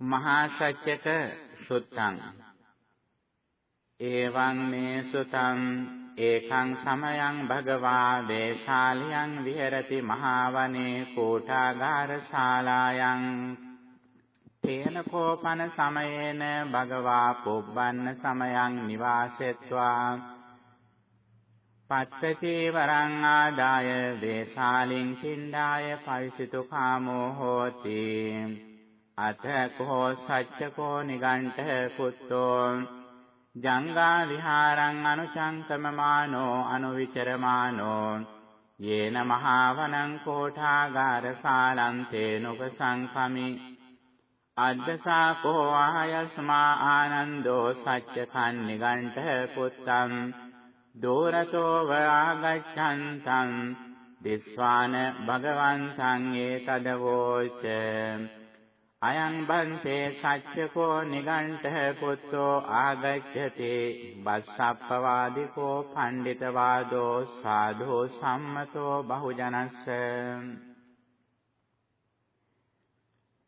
මහා සත්‍යක සුත්තං. එවං මේ සුතං ඒකං සමයං භගවා දේශාලියං විහෙරති මහා වනේ කෝඨාගාර ශාලායන් තේන කෝපන සමයේන භගවා පුබ්බන්න සමයං නිවාසෙත්වා. පත්තති වරං ආදාය දේශාලින් කිණ්ඩාය පවිසිතු කාමෝ හෝති. අත කෝ සච්චකෝ නිගණ්ඨ කුත්තෝ ජංගා විහාරං අනුචංකමමානෝ අනුවිචරමානෝ යේන මහාවනං කෝඨාගාර සාලන්තේ නුපසංකමි අද්දසා කෝ ආයස්මා ආනන්දෝ සච්චකන් නිගණ්ඨ පුත්තං දෝරතෝ වාගච්ඡන්තං දිස්වාන භගවන්තං ඒතදවෝච අයං බන්තේ සච්චකෝ නිගණ්ඨ පුත්තෝ ආගච්ඡති බස්සප්පවාදිකෝ පණ්ඩිතවාදෝ සාධෝ සම්මතෝ බහුජනස්ස.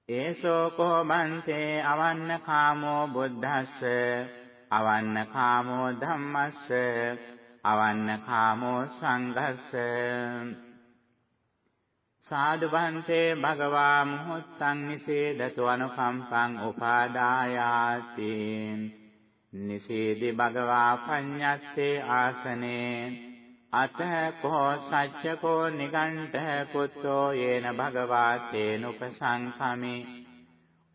ඒසෝ කෝ බන්තේ අවන්න කාමෝ බුද්ධස්ස අවන්න කාමෝ ධම්මස්ස අවන්න කාමෝ සංඝස්ස. සාදු බන්තේ භගවා මුහොත්තං නිසේදතු අනුකම්පං උපාදායාති නිසේදි භගවා පඤ්ඤත්තේ ආසනේ අත කෝ සච්චකෝ නිගණ්ඨ පුත්තෝ යේන භගවා තේනුපසංඛමි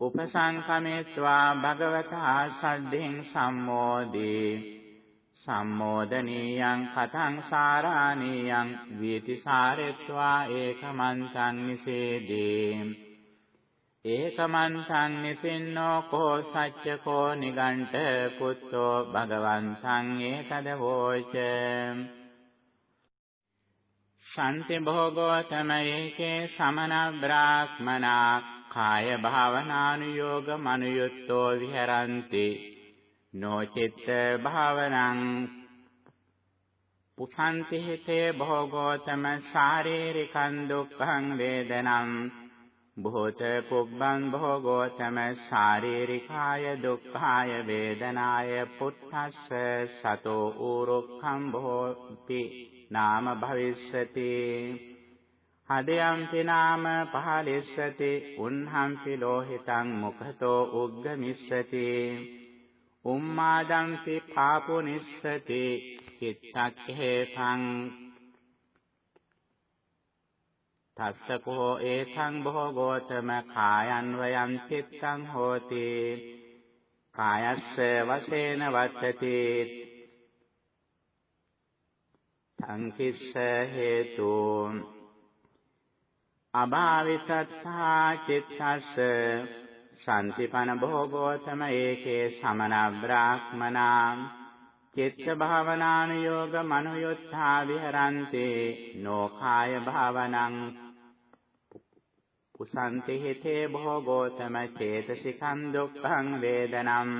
උපසංඛමේत्वा භගවතා සද්ධින් සම්මෝදී. සම්මෝදනීයං කතං සාරාණීයං වීති සාරෙත්වා ඒකමන්තං නිසේදී ඒකමන්තං නිසින්නෝ කෝ සච්චකෝ නිගණ්ඨ පුත්තෝ භගවන්තං ඒතද වෝච. ශාන්ති භෝගෝ තමයේකේ සමන බ්‍රාහ්මනා කාය භාවනානුയോഗ මනුයුත්තෝ විහෙරಂತಿ. නොචිත්ත භාවනං පුසන්ති හිතේ භෝගෝතම ශාරීරිකං දුක්ඛං වේදනං භූත පුබ්බං භෝගෝතම ශාරීරිකාය දුක්ඛාය වේදනාය පුත්තස්ස සතෝ ඌරුක්ඛං භෝපි නාම භවිස්සති හදයන්ති නාම පහලිස්සති උන්හම්පි ලෝහිතං මුඛතෝ උග්ගමිස්සති උම්මාදංති පාපුනිස්සති චිත්තක්ඛේපං තස්සකෝ ඒකං භෝගෝතම කායන් වයං චිත්තං හෝති කායස්ස වශේන වත්තති සංකිස්ස හේතු අභාවිතත්තා චිත්තස්ස සම්තිපන භෝගෝතම ඒකේ සමන බ්‍රාහ්මනා චිත්ත භාවනානුയോഗ මනුයොත්ථා විහරන්තේ නෝකාය භාවනං පුසන්ති හිතේ භෝගෝතම චේතසිකං දුක්ඛං වේදනං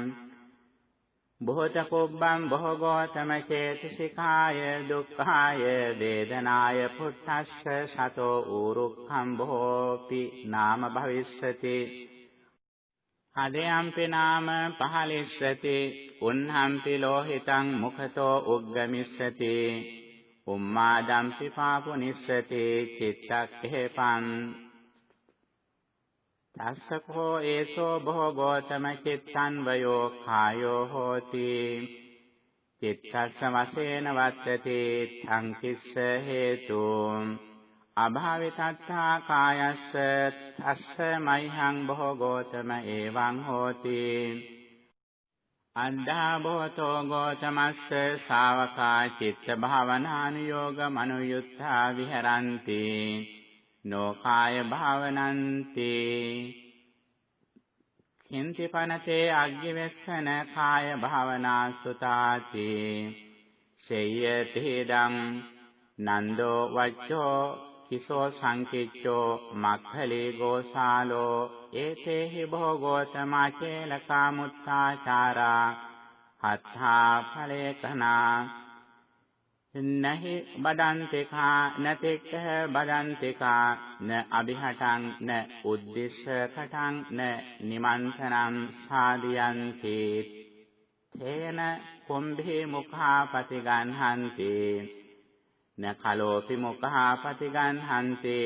බොහෝත කුබ්බං බොහෝගෝතම චේතසිකාය දුක්ඛාය වේදනාය පුත්තස්ස සතෝ ඌරුක්ඛං බොහෝපි නාම භවිස්සති හදයම්පි නාම පහලිස්සති උන්හම්පි ලෝහිතං මුඛතෝ උග්ගමිස්සති. උම්මාදම්පි පාපුනිස්සති චිත්තක්ඛේපං. තස්සකෝ ඒසෝ භෝගෝතම චිත්තං වයෝ කායෝ හෝති. චිත්තස්ස වශයෙන් වත්තති තං කිස්ස හේතුං අභාවිතත්තා කායස්ස තස්ස මයිහං බොහෝ ගෝතම ඒවං හෝති. අන්ධා භවතෝ ගෝතමස්ස ශාවකා චිත්ත භාවනානුയോഗ මනුයුත්තා විහරಂತಿ නෝකාය භාවනಂತಿ කින්ති පනතේ අග්ගිවෙස්සන කාය භාවනා සුතාති. සේයතිදං නන්දෝ වච්චෝ කිසෝ සංකිච්ඡෝ මක්ඛලේ ගෝසාලෝ ඒතේහි භෝගෝතමාචේලකා මුත්තාචාරා හත්ථා ඵලේකනා නහි බදන්තිකා නතික්ඛ බදන්තිකා න අභිහටං න උද්දිස්ස කටං න නිමන්තනං සාදියන්ති තේන කුම්භේ මුඛා පතිගන්හන්ති න කලෝපි මුඛා පතිගන්හන්ති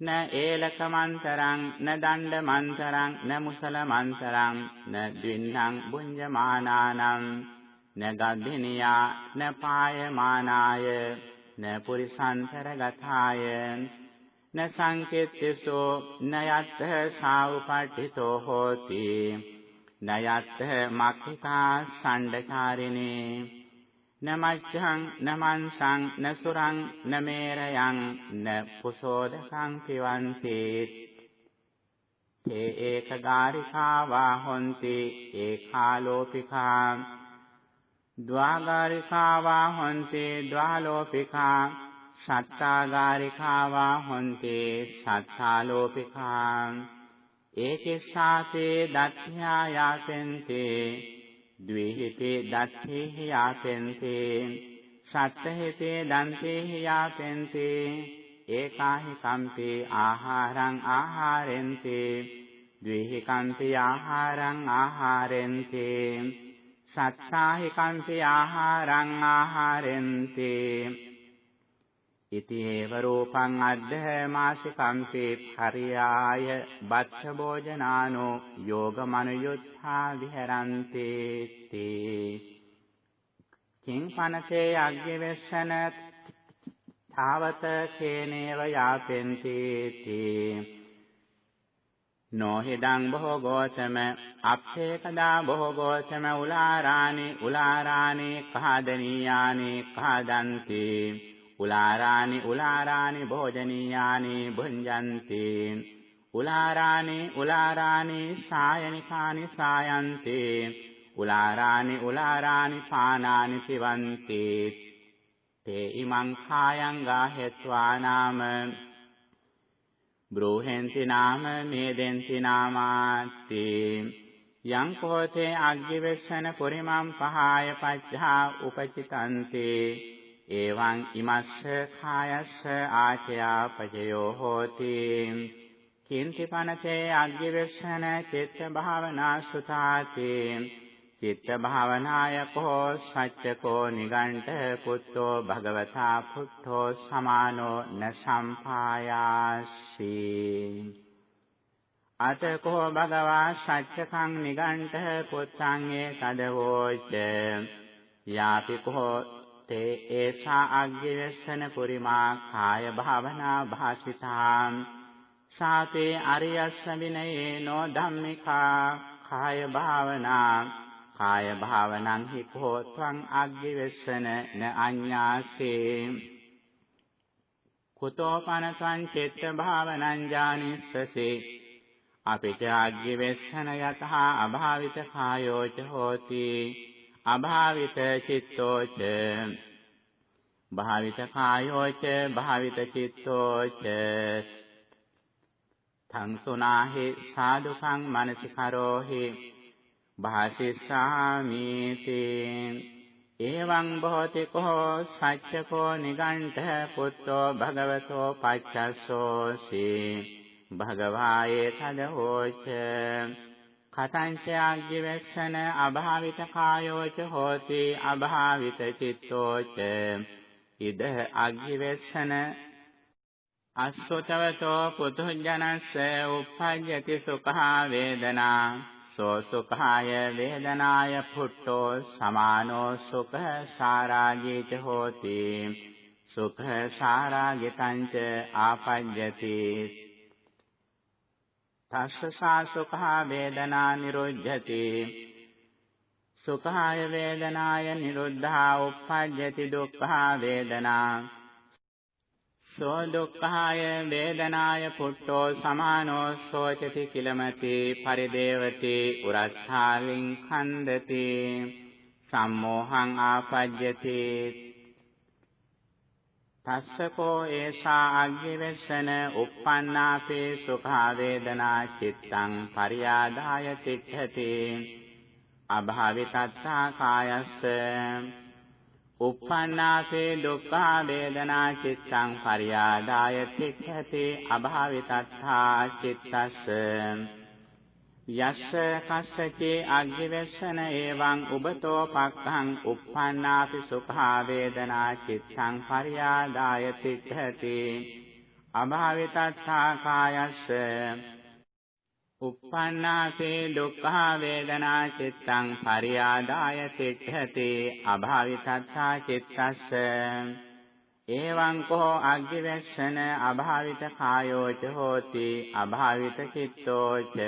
න ඒලක මන්තරං න දණ්ඩ මන්තරං න මුසල මන්තරං න ද්වින්නං බුඤ්ජමානානං න ගද්ධිනියා න පායමානාය න පුරිසන්තරගතාය න සංකෙත්තසෝ න යත්ථ සාඋපට්ඨිතෝ හෝති න යත්ථ මක්ඛිකා සණ්ඩචාරිනේ न මච්ඡං न මංසං न සුරං न මේරයන් න කුසෝදකං පිවන්ති තේ ඒකගාරිකා වා හොಂತಿ ඒකාලෝපිකා ද්වාගාරිකා වා හොಂತಿ ද්වාලෝපිකා සත්තාගාරිකා වා හොಂತಿ සත්තාලෝපිකා ඒකේ සාතේ දත්ඥා යාසෙන්තේ ද්වේහිතේ දත්තේහි යාපෙන්තේ සත්තහිතේ දන්තේහි යාපෙන්තේ ඒකාහි කම්පේ ආහාරං ආහාරෙන්තේ ද්වේහි කම්පේ ආහාරං ආහාරෙන්තේ සත්තාහි කම්පේ ආහාරං ආහාරෙන්තේ ඉති ඒව රූපං අද්ධ මාසිකම්පේ පරියාය බච්ච භෝජනානෝ යෝගමනුයුත්ථා විහෙරන්තේ තේ කිං පනසේ අග්ගවස්සන තාවත කේනේව යාපෙන්ති තේ නොහිදං බොහෝ ගෝතම අප්පේකදා බොහෝ ගෝතම උලාරානි උලාරානි කහදනීයානි කහදන්ති උලාරානි උලාරානි භෝජනීයානි භුඤ්ජන්ති උලාරානි උලාරානි සායනිකානි සායන්ති උලාරානි උලාරානි පානානි පිවන්ති තේ ඉමං කායං ගාහෙත්වා නාම බ්‍රෝහෙන්ති නාම මේදෙන්ති නාමාති යං කෝතේ අග්ගිවෙස්සන පුරිමං පහාය පච්ඡා උපචිතන්තේ එවං ඉමස්ස කායස්ස ආචයා පජයෝ හෝති. කිංති පනතේ අග්ගිවෙස්සන චිත්ත භාවනා සුතාති. චිත්ත භාවනාය කෝ සච්චකෝ නිගණ්ඨ පුත්තෝ භගවතා පුත්තෝ සමානෝ න සම්පායාසි අතකෝ භගවා සච්චකං නිගණ්ඨ පුත්තං ඒ තදවෝච යාපි කෝ තේ ඒසා අග්ගවස්සන පුරිමා කාය භාවනා භාසිතා සාතේ අරියස්ස විනයේ නෝ ධම්මිකා කාය භාවනා කාය භාවනං හි කෝත්වං අග්ගවස්සන න අඤ්ඤාසේ කුතෝපන සංචිත්ත භාවනං ජානිස්සසේ අපිට අග්ගවස්සන යතහ අභාවිත කායෝ ච හෝති අභාවිත චිත්තෝච. භාවිත කායෝච භාවිත චිත්තෝච. තංසුනාහි සාදුකං මනසිකරෝහි භාසිස්සාමීති එවං භෝති කෝ සච්චකෝ නිගණ්ඨ පුත්තෝ භගවතෝ පච්චස්සෝසි භගවායේ තදෝච කතංච අග්ගිවස්සන අභාවිත කායෝච හෝති අභාවිත චිත්තෝච. ඉද අග්ගිවස්සන අස්සතවතෝ පුතුජනස්ස උප්පජ්ජති සුඛා වේදනා. සෝ සුඛාය වේදනාය පුට්ටෝ සමානෝ සුඛ සාරාගීච හෝති. සුඛ සාරාගිතං ච ආපජ්ජති. තස්ස සාසුඛා වේදනා නිරුද්ධති සුඛාය වේදනාය නිරුද්ධා උප්පජ්ජති දුක්ඛා වේදනා සෝ දුක්ඛාය වේදනාය පුට්ටෝ සමානෝ සෝචති කිලමති පරිදේවති උරත්ථාලින් ඛණ්ඩති සම්මෝහං ආපජ්ජති තස්සකෝ ඒසා අග්ගිවෙස්සන uppannāpේ සුඛා වේදනා චිත්තං පරියාදාය තිට්ඨති. අභාවිතත්තා කායස්ස. uppannāse dukkha vedana cittං pariyādāya tikkati abhavitatthā cittassa යස්ස කස්සචේ අග්ගිවස්සන එවං උබතෝ පක්ඛං uppannāpi sukha vedana cittං pariyādāya tikkati abhavitatthā kāyස්ස uppannāse dukkha vedana cittං pariyādāya tikkati abhavitatthā cittස්ස එවං කෝ අග්ගිවස්සන අභාවිත කායෝ ච හෝති. අභාවිත චිත්තෝ ච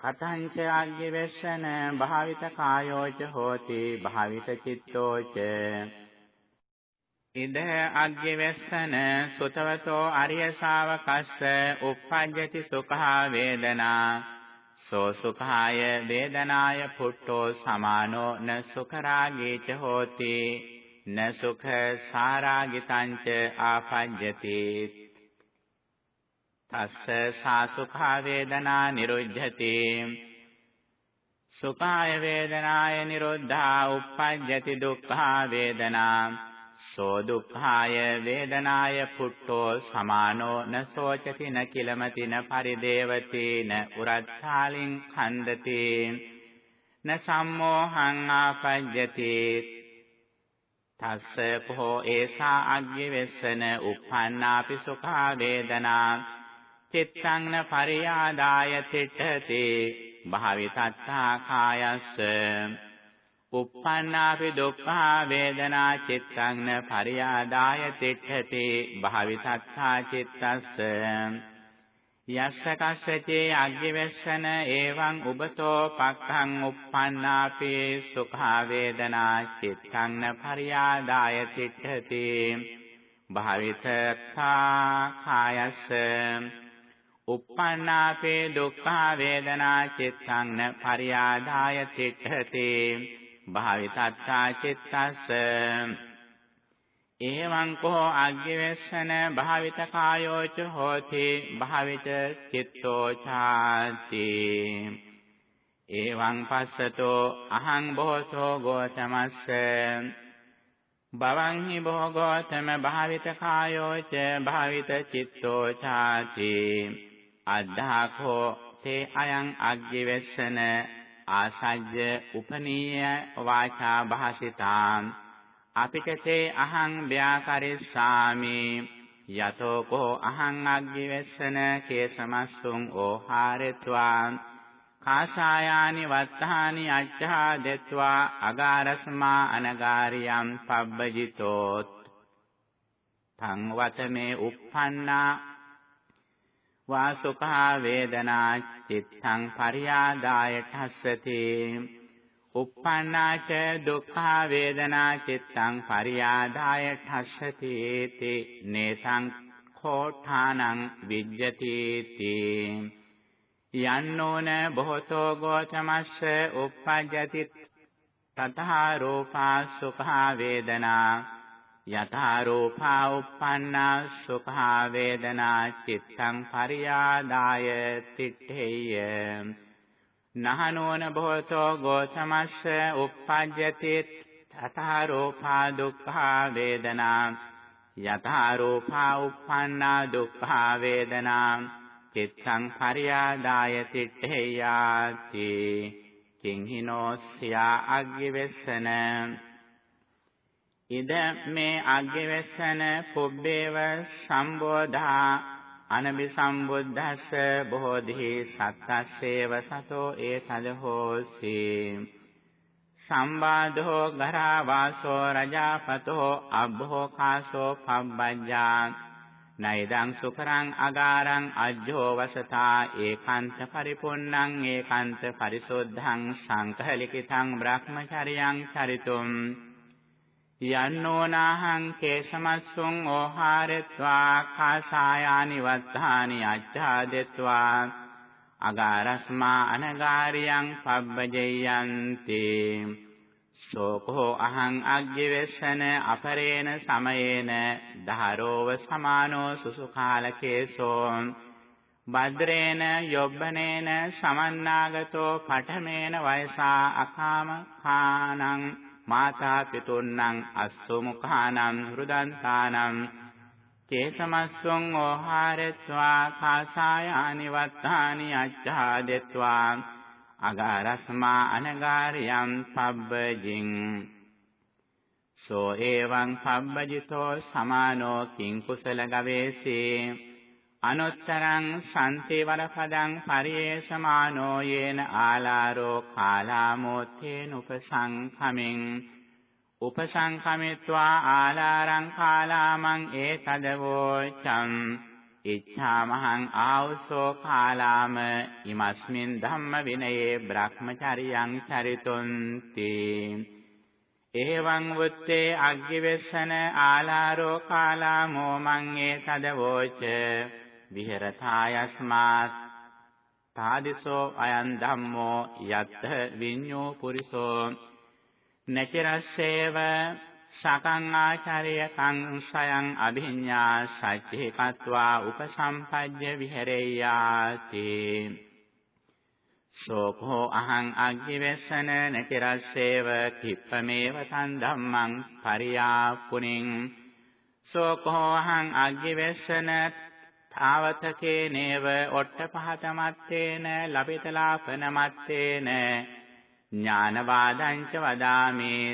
කතංච අග්ගිවස්සන භාවිත කායෝ ච හෝති භාවිත චිත්තෝ ච ඉද අග්ගිවස්සන සුතවතෝ අරිය ශාවකස්ස uppajjati සුඛා වේදනා සෝ සුඛාය වේදනාය පුට්ටෝ සමානෝ න සුඛරාගේච හෝති. න සුඛ සාරාගිතංච ආපජ්ජති. තස්ස සාසුඛා වේදනා නිරුද්ධති. සුඛාය වේදනාය නිරෝධා uppajjati දුක්ඛා වේදනා සෝ දුක්ඛාය වේදනාය පුට්ටෝ සමානෝ න සෝචති න කිලමති න පරිදේවති න උරත්ථාලින් ඛණ්ඩති න සම්මෝහං ආපජ්ජති. තස්ස කෝ ඒසා අග්ගි වෙස්සන uppannāpi sukha වේදනා චිත්තං න පරියාදාය තිට්ඨති භාවිතත්තා කායස්ස uppannāpi dukkha වේදනා චිත්තං න පරියාදාය තිට්ඨති භාවිතත්තා චිත්තස්ස. යස්ස කස්සචේ අග්ගිවස්සන එවං උබතෝ පක්ඛං uppannāpi sukha වේදනා චිත්තං න පරියාදාය තිට්ඨති භාවිතත්තා කායස්ස uppannāpi dukkha වේදනා චිත්තං න පරියාදාය තිට්ඨති භාවිතත්තා චිත්තස්ස එවං කෝ අග්ගවස්සන භාවිත කායෝ ච හෝති භාවිත චිත්තෝ ඡාති එවං පස්සතෝ අහං බොහෝසෝ ගෝතමස්ස භවං හි බොහෝ ගෝතම භාවිත කායෝ ච භාවිත චිත්තෝ ඡාති අද්ධාඛෝ තේ අයං අග්ගවස්සන ආසජ්ජ උපනීය වාචා භාසිතාං අපිටසේ අහං ව්‍යාකරිස්සාමි යතෝ කෝ අහං අග්ගිවෙස්සන කේසමස්සුං ඕහාරෙත්වා කාසායානි වත්තානි අච්ඡා දෙත්වා අගාරස්මා අනගාරියම් පබ්බජිතෝත්. තං වතමේ uppannā වාසුඛා වේදනා චිත්තං පරියාදාය ඨස්සති uppannāca dukkha වේදනා චිත්තං පරියාදාය ඨස්සති තේ නේසං khෝඨානං විජ්ජති තේ යන්නෝන බොහෝතෝ ගෝචමස්ස uppajjati තතහා රූපා සුඛා වේදනා යථා රූපා uppannā සුඛා වේදනා චිත්තං පරියාදාය තිට්ඨේය නහනෝන බොහෝතෝ ගෝසමස්ස uppajjati තථා රූපා දුක්ඛා වේදනා යථා රූපා uppannā දුක්ඛා වේදනා චිත්තං පරියාදාය තිට්ඨේයාති. කිංහිනෝස්යා අග්ගිවෙස්සන ඉද මේ අග්ගිවෙස්සන පුබ්බේව සම්බෝධා අනබි සම්බුද්දස්ස බෝධි සත්තස්සේව සතෝ ඒතද හෝසි. සම්බාධෝ ගරා වාසෝ රජාපතෝ අබ්බෝ කාසෝ පබ්බජ්ජා. නයිදං සුකරං අගාරං අජ්ජෝ වසතා ඒකාන්ත පරිපුන්නං ඒකාන්ත පරිසුද්ධං සංකලිකිතං බ්‍රහ්මචරියං චරිතුම්. යන්නෝනාහං කේසමස්සුං ඕහාරෙත්වා කාසායානි වත්තානි අච්ඡාදෙත්වා. අගාරස්මා අනගාරියං පබ්බජයන්ති. සෝකෝ අහං අග්ගිවෙස්සන අපරේන සමයේන ධාරෝව සමානෝ සුසුකාලකේසෝ. භද්‍රේන යොබ්බනේන සමන්නාගතෝ පඨමේන වයසා අකාම කානං මාතා පිතුන්නම් අස්සුමුඛානම් රුදන්තානම් චේසමස්සොං ඕහාරත්වා කාසායානි වත්තානි අච්ඡාදෙත්වා අගාරස්මා අනගාරියම් පබ්බජින් සෝ එවං පබ්බජිතෝ සමානෝ කිං කුසල ගවේසී අනුත්තරං සම්ති වරපදං පරියේසමානෝ යේන ආලාරෝ කාලාමෝත්තේන උපසංඛමින් උපසංඛමිත්වා ආලාරං කාලාමං ඒතදවෝ චම් ඉච්ඡාමහං ආවසෝ කාලාම ඉමස්මින් ධම්ම විනයේ බ්‍රහ්මචරියං චරිතුන්ති. එවං වුත්තේ අග්ගිවෙස්සන ආලාරෝ කාලාමෝ මං ඒතදවෝච විහෙරතායස්මාත් තාදිසෝ අයං ධම්මෝ යත්ථ විඤ්ඤෝ පුරිසෝ. නචරස්සේව සකං ආචාර්යකං සයං අභිඤ්ඤා සච්චේ කତ୍වා උපසම්පජ්ජ විහෙරෙය්‍යාති. සෝකෝ අහං අග්ගිවෙස්සන නචරස්සේව කිප්පමේව තන් ධම්මං පරියාපුනින් සෝකෝ අහං අග්ගිවෙස්සන තාවතකේ නේව ඔට්ඨපහතමත්තේන ලබිතලාපනමත්තේන ඥානවාදං ච වදාමේ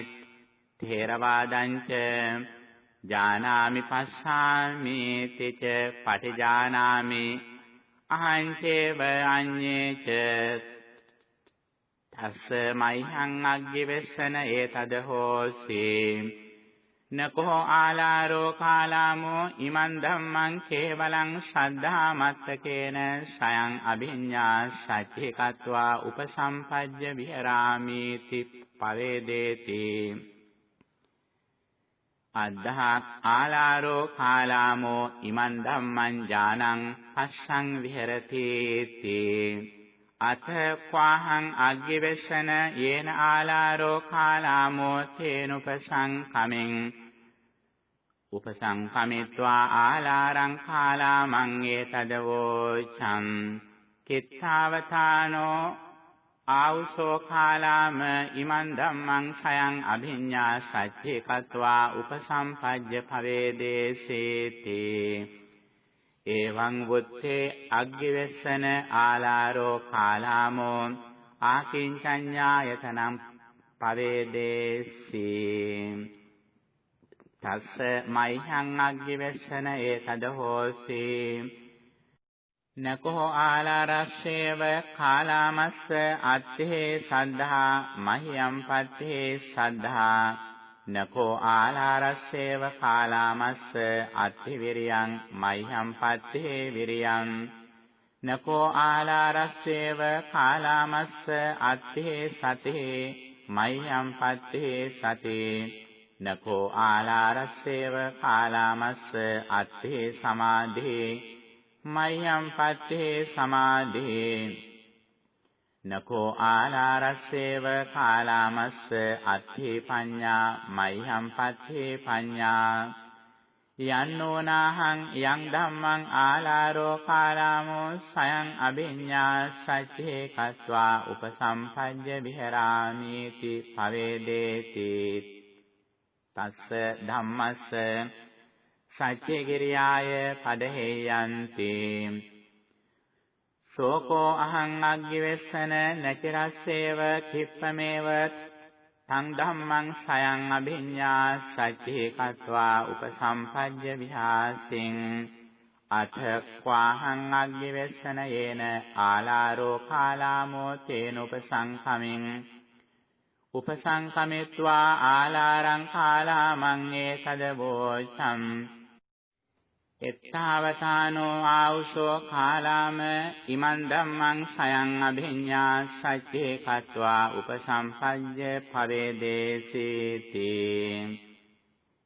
තේරවාදංච ජානාමි පස්සාමි තිච පටිජානාමි අහංචේව අඤ්ඤේච තස්ස මයිහං අග්ගිවෙස්සන ඒතද හෝසි. නකෝ ආලාරෝ කාලාමෝ ඉමන් ධම්මං කේවලං ශ්‍රද්ධා මත්තකේන සයං අභිඤ්ඤා සච්චේකत्वा උපසම්පජ්ජ විහරාමි ති පවේදේති. අද්ධා ආලාරෝ කාලාමෝ ඉමන් ධම්මං ඥානං පස්සං විහෙරති තේ අත ක්වාහං අග්ගිවෙස්සන යේන ආලාරෝ කාලාමෝ තේනුපසං කමෙන් උපසං කමිත්වා ආලාරං කාලාමං ඒතදවෝ චම් කිත්තාවතානෝ ආවුසෝ කාලාම ඉමන් ධම්මං සයං අභිඤ්ඤා සච්චේ කତ୍වා උපසම්පජ්ජ භවේදේසේති එවං වුත්තේ අග්ගිවෙස්සන ආලාරෝ කාලාමෝ ආකින්චඤ්ඤායතනම් පවේදේසි. තස්ස මයිහං අග්ගිවෙස්සන ඒතද හෝසී. නකෝ ආලාරස්සේව කාලාමස්ස අත්තේ සද්ධා මහියම් පත්තේ සද්ධා. නකෝ ආලාරස්සේව කාලාමස්ස අත්ති විරියං මහියම් පත්තේ විරියං. නකෝ ආලාරස්සේව කාලාමස්ස අත්තේ සතේ මහියම් පත්තේ සතේ. නකෝ ආලාරස්සේව කාලාමස්ස අත්තේ සමාධේ මය්‍යම් පත්තේ සමාධේ නකෝ ආලාරස්සේව කාලාමස්ස අත්ථි පඤ්ඤා මය්‍යම් පත්තේ පඤ්ඤා යන්නෝනාහං යං ධම්මං ආලාරෝ කාලාමෝ සයං අභිඤ්ඤා සච්චේ කତ୍වා උපසම්පජ්ජ විහෙරාමීති පවේදේති තස්ස ධම්මස්ස සච්චේ කිරියාය පදහෙයන්ති. සෝකෝ අහං අග්ගිවෙස්සන නචරස්සේව කිප්පමේව තං ධම්මං සයං අභිඤ්ඤා සච්චේ කତ୍වා උපසම්පජ්ජ විහාසින්. අත ක්වාහං අග්ගිවෙස්සන යේන ආලාරෝ කාලාමෝ තේන උපසංඛමින් උපසංකමෙත්වා ආලාරං කාලාමං ඒකදවෝචම් එත්තාවතානෝ ආවුසෝ කාලාම ඉමන් ධම්මං සයං අභිඤ්ඤා සච්චේ කତ୍වා උපසම්පජ්ජ පවේදේසීති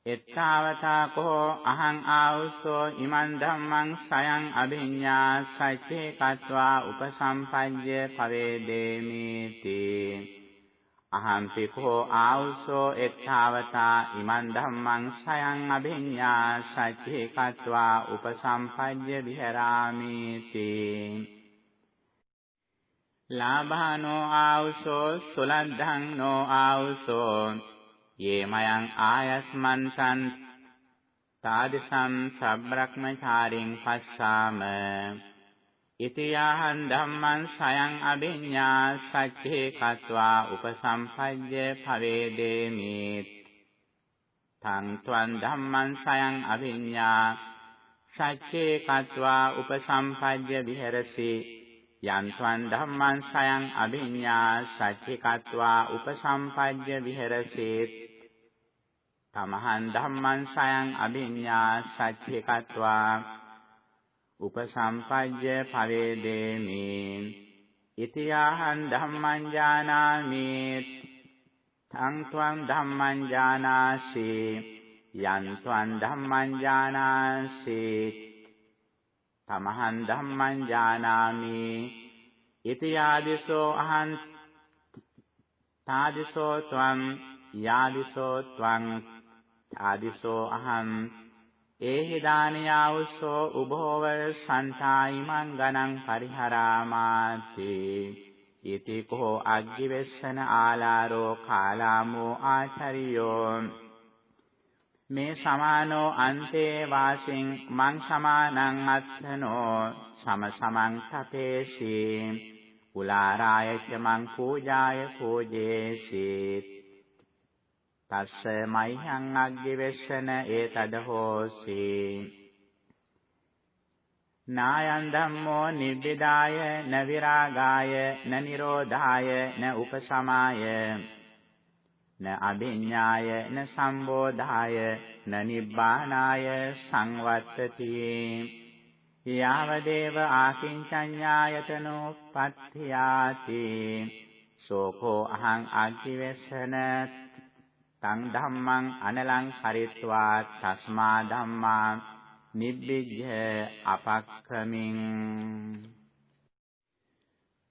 එත්තාවතා කෝ අහං ආවුසෝ ඉමන් ධම්මං සයං අභිඤ්ඤා සච්චේ කତ୍වා උපසම්පජ්ජ පවේදේමීති අහම්පි කෝ ආවුසෝ එත්තාවතා ඉමන් ධම්මං සයං අභිඤ්ඤා සච්චේ කତ୍වා උපසම්පජ්ජ විහෙරාමිති. ලාභානෝ ආවුසෝ සුලද්ධං නෝ ආවුසෝ යේමයන් ආයස්මන්තං තාදිසං සබ්‍රක්මචාරින් පස්සාම ඉතියාහං ධම්මං සයං අභිඤ්ඤා සච්චේ කତ୍වා උපසම්පජ්ජ පවේදේමි තං ත්වං ධම්මං සයං අභිඤ්ඤා සච්චේ කତ୍වා උපසම්පජ්ජ විහෙරසි යං ත්වං ධම්මං සයං අභිඤ්ඤා සච්චේ කତ୍වා උපසම්පජ්ජ විහෙරසි තමහං ධම්මං සයං අභිඤ්ඤා සච්චේ කତ୍වා උපසම්පජ්ජ පවේදේමි ඉතියාහං ධම්මං ඥානාමි තං ත්වං ධම්මං ඥානාසි යං ත්වං ධම්මං ඥානාසි තමහං ධම්මං ඥානාමි ඉතියාදිසෝ අහං තාදිසෝ ත්වං යාදිසෝ ත්වං තාදිසෝ අහං ඒහි දානියාවුස්සෝ උභෝව සන්තායිමං ගණං පරිහරාමාති. ඉති කෝ අග්ගිවෙස්සන ආලාරෝ කාලාමෝ ආචරියෝ. මේ සමානෝ අන්තේ වාසින් මං සමානං අත්ථනෝ සම සමං තපේසි. උලාරායච මං පූජාය පූජේසි. තස්ස මයිහං අග්ගිවෙස්සන ඒතද හෝසි නායන් ධම්මෝ නිබ්බිදාය න විරාගාය න නිරෝධාය න උපසමාය. න අභිඤ්ඤාය න සම්බෝධාය න නිබ්බානාය සංවත්තති. යාවදේව ආකින්චඤ්ඤායතනෝ පත්‍ත්‍යාති සෝකෝ අහං අග්ගිවෙස්සන තං ධම්මං අනලං හරිත්වා තස්මා ධම්මා නිබ්බිජ්ජ අපක්ඛමින්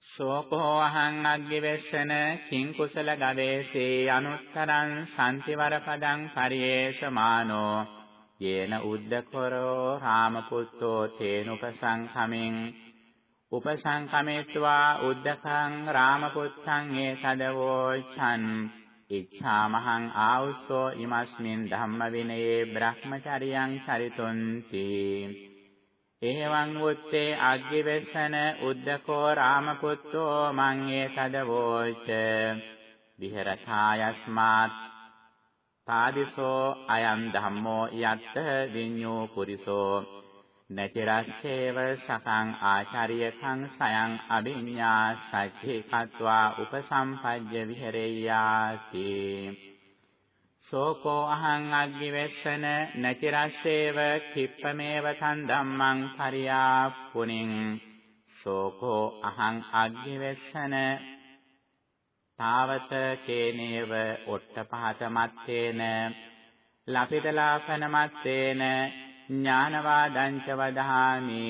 සෝකෝ අහං අග්ගිවෙස්සන කිං කුසල ගවේසේ අනුත්තරං සම්තිවර පදං පරියේෂමානෝ යේන උද්දකරෝ රාමපුත්තෝ තේනුපසංඛමින් උපසංඛමෙත්වා උද්දකං රාමපුත්තං ඒ සදවෝ ඡන් ඉච්ඡාමහං ආවුස්සෝ ඉමස්මින් ධම්ම විනයේ බ්‍රහ්මචරියං චරිතුන්ති. එවං උත්තේ අග්ගිවෙස්සන උද්දකෝ රාමපුත්තෝ මං ඒ තදවෝච විහෙරඡායස්මාත් තාදිසෝ අයං ධම්මෝ යත්ත විඤ්ඤෝ පුරිසෝ. නචරස්සේව සකං ආචාර්යකං සයං අභිඤ්ඤා සච්චේ කତ୍වා උපසම්පජ්ජ විහෙරෙය්‍යාති සෝකෝ අහං අග්ගිවෙස්සන නචරස්සේව කිප්පමේව තන් ධම්මං පරියා පුනින් සෝකෝ අහං අග්ගිවෙස්සන තාවත කේනේව ඔට්ඨපහත මත්තේන ලපිතලාපන මත්තේන ඥානවාදං ච වදාමි.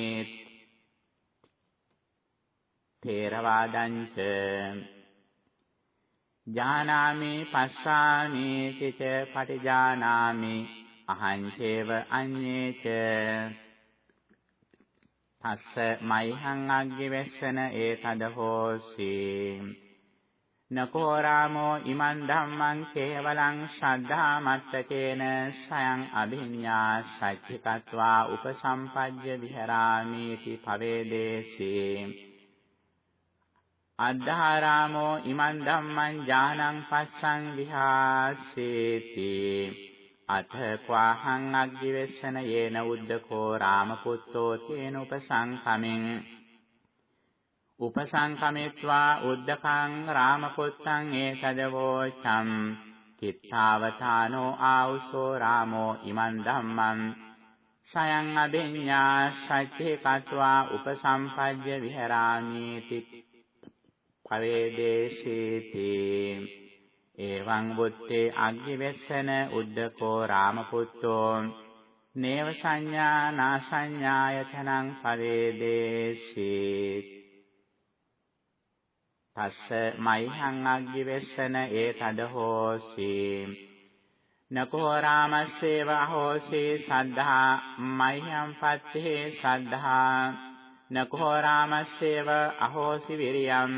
තේරවාදං ච. ජානාමි පස්සාමි ච පටිජානාමි අහං චේව අඤ්ඤේ ච. තස්ස මයිහං අග්ගිවෙස්සන ඒතද හෝසි. නකෝ රාමෝ ඉමන් ධම්මං කේවලං ශ්‍රද්ධා මත්තකේන සයං අභිඤ්ඤා සච්චිකत्वा උපසම්පජ්ජ විහරාමීති පවේදේසී. අද්ධාරාමෝ ඉමන් ධම්මං ඥානං පස්සං විහාසේති. අත ක්වාහං අග්ගිවෙස්සන යේන උද්දකෝ රාමපුත්තෝ තේන උපසංකමින් උපසංකමෙත්වා උද්දකං රාමපුත්තං ඒතදවෝචම් කිත්තාවතානෝ ආවුසෝ රාමෝ ඉමන් ධම්මං සයං අභිඤ්ඤා සච්චේ කତ୍වා උපසම්පජ්ජ විහරාමීති පවේදේශීති එවං බුත්තේ අග්ගිවෙස්සන උද්දකෝ රාමපුත්තෝ නේව සංඥා නාසඤ්ඤායතනං පවේදේශීති තස්ස මයිහං අග්ගිවෙස්සන ඒතද හෝසි। නකෝ රාමස්සේව හෝසි සද්ධා මයිහං පත්තේ සද්ධා। නකෝ රාමස්සේව අහෝසි විරියං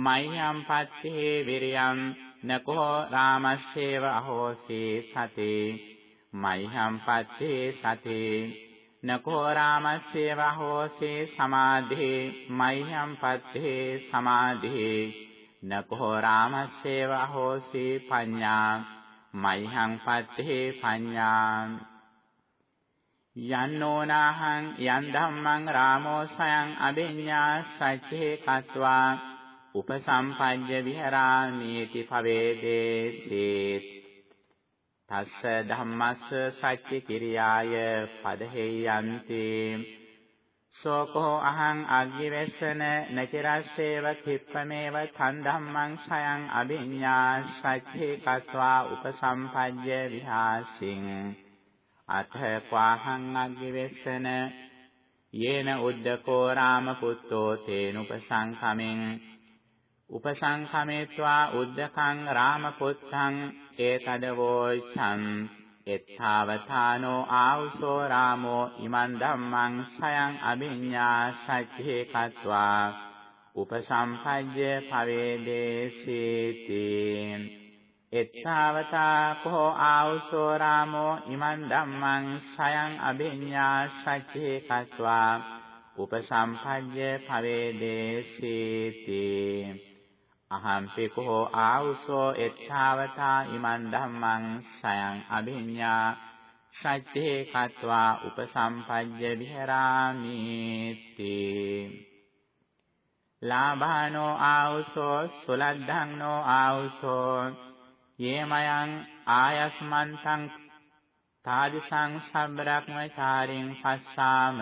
මයිහං පත්තේ විරියං। නකෝ රාමස්සේව අහෝසි සති මයිහම් පත්තේ සති। නකෝ රාමස්සේව අහෝසි සමාධේ මයිහම් පත්තේ සමාධේ නකෝ රාමස්සේව අහෝසි පඤ්ඤා මයිහං පත්තේ පඤ්ඤා යන්නෝනාහං යන් ධම්මං රාමෝ සයං අභිඤ්ඤා සච්චේ කତ୍වා උපසම්පජ්ජ විහරාමේති පවේදේසේත් තස්ස ධම්මස්ස සච්ච කිරියාය පදහෙයන්ති. සෝකෝ අහං අග්ගිවස්සන නචිරස්සේව කිප්පමේව තන් ධම්මං සයං අභිඤ්ඤා සච්චේ කତ୍වා උපසම්පජ්ජ විහාසින්. අත ක්වාහං අග්ගිවස්සන යේන උද්දකෝ රාම පුත්තෝ තේනුපසංඛමෙන් උපසංඛමේत्वा උද්දකං රාම පුත්තං රාමපුත්තං ඒතදවෝච්ඡං එත්තාවතානෝ ආවුසෝ රාමෝ ඉමන් ධම්මං සයං අභිඤ්ඤා සච්චේ කତ୍වා උපසම්පජ්ජ පවේදේසීති. එත්තාවතා කෝ ආවුසෝ රාමෝ ඉමන් ධම්මං සයං අභිඤ්ඤා සච්චේ කତ୍වා උපසම්පජ්ජ පවේදේසීති. අහම්පි කෝ ආවුසෝ එත්තාවතා ඉමන් ධම්මං සයං අභිඤ්ඤා සච්චේ කତ୍වා උපසම්පජ්ජ විහෙරාමි තී. ලාභානෝ ආවුසෝ සුලද්ධංනෝ ආවුසෝ යේමයන් ආයස්මන්තං තාදිසං සම්බ්‍රක්මචාරින් පස්සාම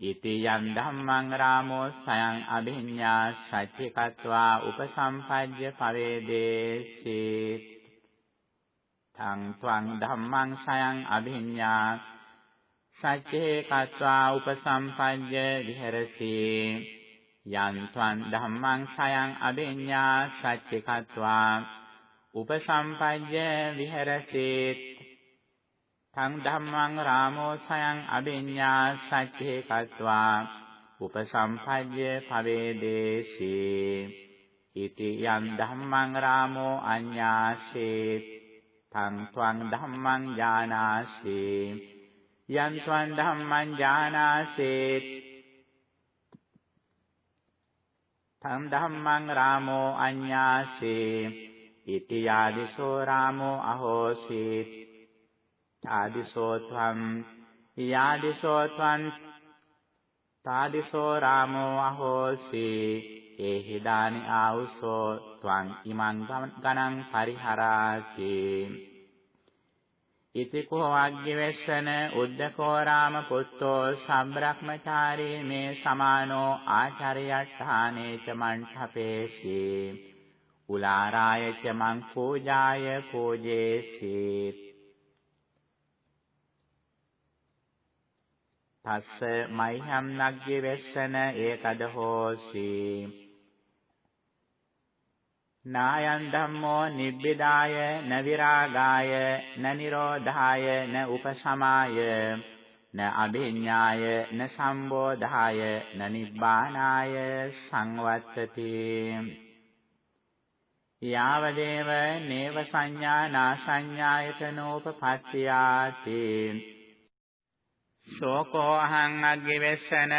ඉතියම් ධම්මං රාමෝ සයං අභිඤ්ඤා සච්චිකत्वा උපසම්පජ්ජ පවේදේසි තං ත්වං ධම්මං සයං අභිඤ්ඤා සච්චේකत्वा උපසම්පජ්ජ විහෙරසි යං ත්වං ධම්මං සයං අභිඤ්ඤා සච්චිකत्वा උපසම්පජ්ජ විහෙරසි තං ධම්මං රාමෝ සයං අභිඤ්ඤා සච්චේ කତ୍වා උපසම්පජ්ජ පවේදේසි. ඉති යං ධම්මං රාමෝ අඤ්ඤාසේ තං ත්වං ධම්මං ඥානාසි යං ත්වං ධම්මං ඥානාසේ තං ධම්මං රාමෝ අඤ්ඤාසේ. ඉති යාදිසෝ රාමෝ අහෝසීත් තාදිසෝ ත්වං යාදිසෝ ත්වං තාදිසෝ රාමෝ අහෝසි ඒහි දානි ආවුසෝ ත්වං ඉමං ගණං පරිහරාති ඉතිකෝ වාග්යවස්සන උද්දකෝ රාම පුත්තෝ සම්බ්‍රහ්මචාරී මේ සමානෝ ආචාර්යයත්ථානේ ච මණ්ඨපේසි. උලාරාය ච මං පූජාය පූජේසි. තස්ස මයිහම් නග්ගේ වෙස්සන ඒකද හෝසි. නායන් ධම්මෝ නිබ්බිදාය න විරාගාය න නිරෝධාය න උපසමාය න අභිඤ්ඤාය න සම්බෝධාය න නිබ්බානාය සංවත්තති. යාවදේව නේව සංඥා නා සංඥායතනෝපපත්තියාති සෝකෝ අහං අග්ගිවෙස්සන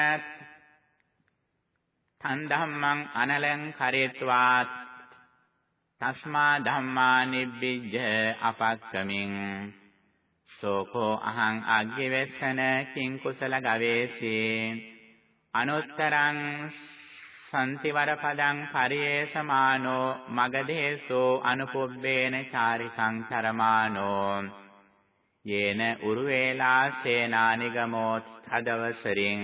තන් ධම්මං අනලං කරේत्वा තස්මා ධම්මා නිබ්බිජ්ජ අපක්කමින් සෝකෝ අහං අග්ගිවෙස්සන කිං කුසල ගවේසී අනුත්තරං සම්තිවර පදං පරියේසමානෝ මගදේසෝ අනුපුබ්බේන චාරිකං චරමානෝ යේන උරුවේලා සේනානිගමෝත් තදවසරින්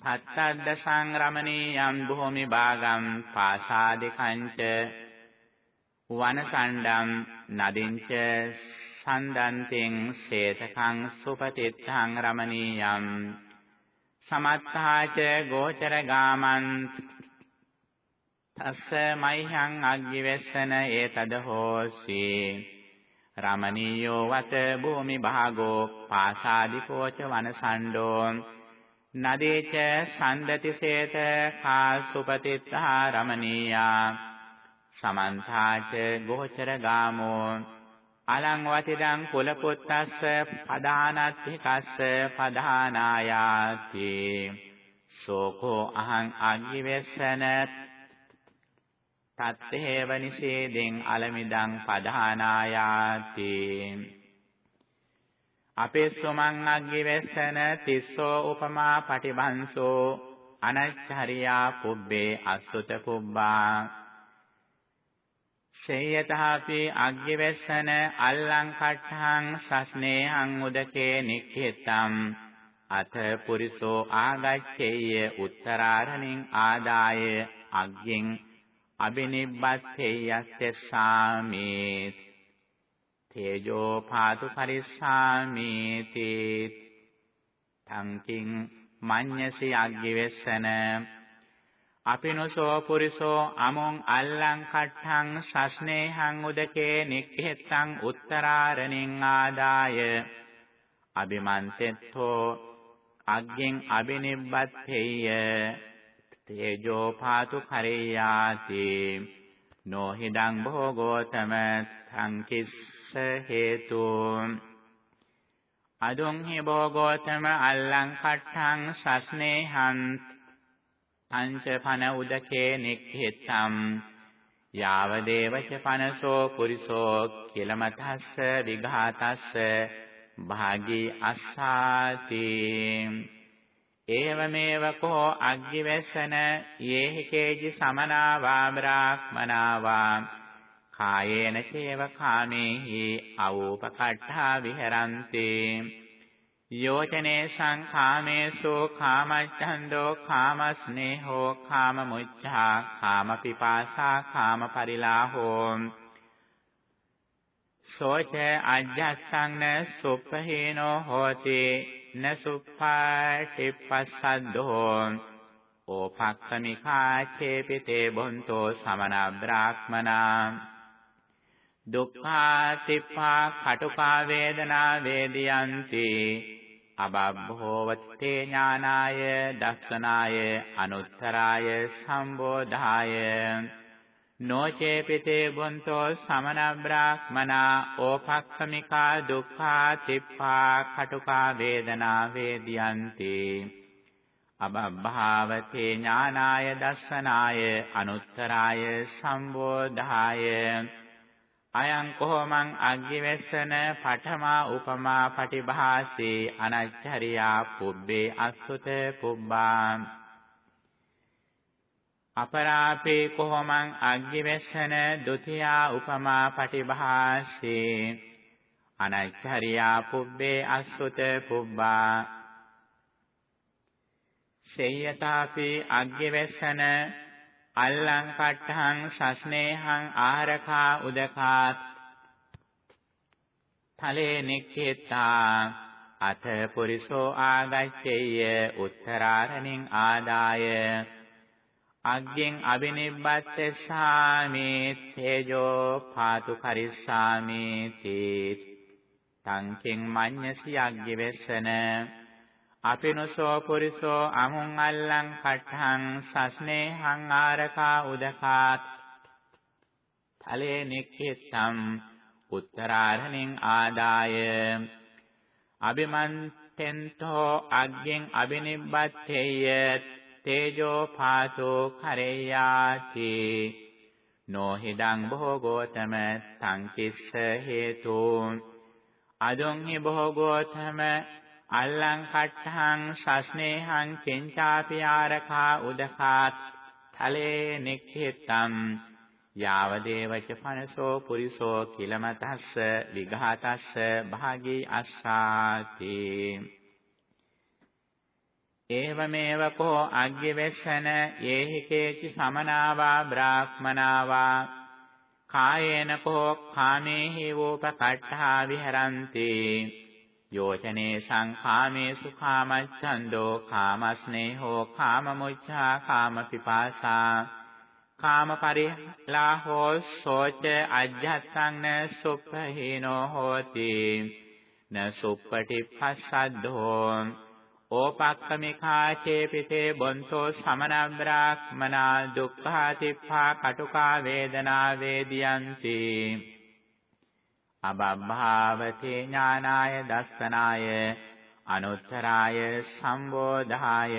අත්තද්ද සංරමණීයම් භූමි භාගම් පාසාදිකංච වනසණ්ඩම් නදින්ච සන්දන්තින් සේතකං සුපතිත්තං රමණීයම් සමත්තාච ගෝචර ගාමන් තස්ස මයිහං අග්ගිවෙස්සන ඒතද හෝසි। රමණීයෝ වත භූමි භාගෝ පාසාදිකෝච වනසණ්ඩෝ। නදීච සන්දතිසේත කාසුපතිත්තා රමණීයා। සමන්තාච ගෝචර ගාමෝ। අලං වතිදං කුලපුත්තස්ස පදානත්තිකස්ස පදානායාති। සෝකෝ අහං අග්ගිවෙස්සන තත්තේව නිසේදෙන් අලමිදං පදානායාති අපේ සොමං අග්ගිවෙස්සන තිස්සෝ උපමා පටිබංසෝ අනච්චරියා පුබ්බේ අසුත පුබ්බා සේයතහපි අග්ගිවෙස්සන අල්ලං කට්ඨං සස්නේහං උදකේ නික්ඛිතම් අත පුරිසෝ ආගච්ඡේය උත්තරාරණින් ආදාය අග්ගෙන් අබිනිබ්බත්තේයස්සාමේ තේජෝ පාතු පරිස්සාමේති තංකින් මඤ්ඤසි අග්ගිවෙස්සන. අපිනොසෝ පුරිසෝ අමුං අල්ලං කට්ඨං සස්නේහං උදකේ නික්ඛෙත්තං උත්තරාරණින් ආදාය. අබිමන්තෙත්තෝ අග්ගෙන් අබිනිබ්බත්තේය. තේජෝ පාතු කරේයාති। නොහිදං භෝගෝතම සංකිස්ස හේතු। අදුං හි භෝගෝතම අල්ලං කට්ඨං සස්නේහං පංච පන උදකේ නික්ඛිතම්। යාව දේවච පනසෝ පුරිසෝ කිලමතස්ස විඝාතස්ස භාගී අස්සාති। ඒවමේව කෝ අග්ගිවැසන යේහි කේජි සමනාවා බ්‍රාහ්මනාවා කායේන චේව කාමේහි අවූපකට්ඨා විහරන්ති. යෝචනේ සංඛාමේසු කාමච්ඡන්தோ කාමස්නේහෝ කාමමුච්ඡා කාමපිපාසා කාමපරිලාහෝ. සෝච අජ්ජස්සං සුප්පහේනෝ හෝති න සුප්පාටිපස්සද්දෝ ඕපක්ඛමිකා චේපිතේ බොන්තෝ සමන බ්‍රාහ්මනා දුක්ඛා තිප්පා කටුකා වේදනා වේදියන්ති අබබ්බෝවත්තේ ඥානාය දස්සනාය අනුත්තරාය සම්බෝධාය නොචේපිතේ බුන්තෝ සමන බ්‍රාහ්මනා ඕපක්ඛමිකා දුක්ඛා තිප්පා කටුකා වේදනා වේදියන්ති. අබබ්භාවතේ ඥානාය දස්සනාය අනුත්තරාය සම්බෝධාය. අයං කොහොමං අග්ගිවෙස්සන පඨමා උපමා පටිභාසේ අනච්චරියා පුබ්බේ අසුත පුබ්බා. අපරාපේ කොහොමං අග්ගිවෙස්සන ဒ ුතියා උපමා පටිභාසේ අනච්චරියා පුබ්බේ අසුත පුබ්බා. සේයතාපි අග්ගිවෙස්සන අල්ලං කට්ඨං සස්නේහං ආරකා උදකාත්. තලේ නික්ඛේතා. අත පුරිසෝ ආගච්ඡේය උත්තරාරණින් ආදාය. අග්ගෙන් අබිනිබ්බත්තසාමි තේජෝ පාතු කරිස්සාමි තී තංකින් මඤ්ඤසි අග්ගෙ වෙස්සන අපිනුසෝ පුරිසෝ අමුං අල්ලං කට්ඨං සස්නේහං ආරකා උදකාත් තලේ නික්ඛිතම් උත්තරාරණින් ආදාය අබිමන්තෙන්තෝ අග්ගෙන් අබිනිබ්බත්තේය තේජෝ පාතෝ කරේයාති। නොහිදං භෝගෝතම සංකිස්ස හේතු। අදුං හි භෝගෝතම අල්ලං කට්ඨං සස්නේහං කෙංචාපි ආරකා උදකාත් තලේ නික්ඛිතම් යාව දේවච පනසෝ පුරිසෝ කිලමතස්ස විඝාතස්ස භාගී අස්සාති। ඒවමේව කෝ අග්ගිවෙස්සන යේහි කේචි සමනාවා බ්‍රාහ්මනාවා කායේන කෝ කාමේහි වූපකට්ඨා විහරಂತಿ යෝචනේ සංඛාමේසු කාමච්ඡන්தோ කාමස්නේහෝ කාමමුච්ඡා කාමපිපාසා කාමපරිලාහෝ සෝච අජ්ජත්සං සුප්පහීනෝ හෝති න සුප්පටිපස්සද්ධෝ ඕපක්කමිකා චේපිතේ බොන්තෝ සමන බ්‍රාහ්මනා දුක්ඛා තිප්පා කටුකා වේදනා වේදියන්ති. අබබ්භාවතේ ඥානාය දස්සනාය අනුත්තරාය සම්බෝධාය.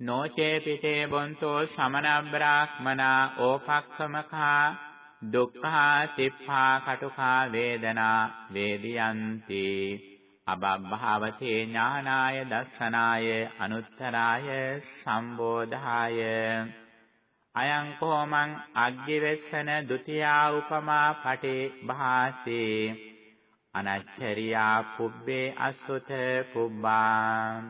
නොචේ පිටේ බොන්තෝ සමන බ්‍රාහ්මනා ඕපක්ඛමකා දුක්ඛා තිප්පා කටුකා වේදනා වේදියන්ති. අබබ්භාවතේ ඥානාය දස්සනාය අනුත්තරාය සම්බෝධාය. අයං කොමං අග්ගිවෙස්සන ဒ ුතියා උපමා පටේ භාසේ. අනච්චරියා පුබ්බේ අසුත පුබ්බා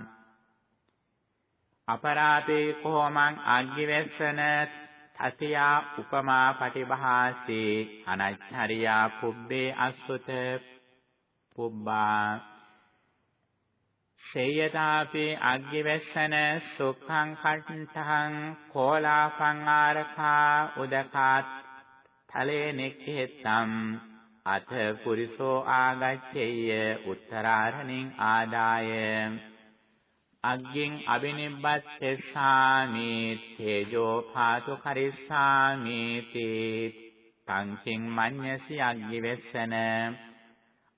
අපරාපේ කොමං අග්ගිවෙස්සන තතියා උපමා පටිභාසේ අනච්චරියා පුබ්බේ අසුත පුබ්බා සේයතාපි අග්ගිවැස්සන සුඛං කණ්ඨං කෝලාපං ආරඛා උදකාත් තලේ නික්ඛෙත්තම් අත පුරිසෝ ආගච්ඡෙය්‍ය උත්තරාරණින් ආදාය අග්ගින් අබිනිබ්බත්සාමි තේජෝ පාතු කරිස්සාමි තේ තංකින් මඤ්ඤසි අග්ගිවැස්සන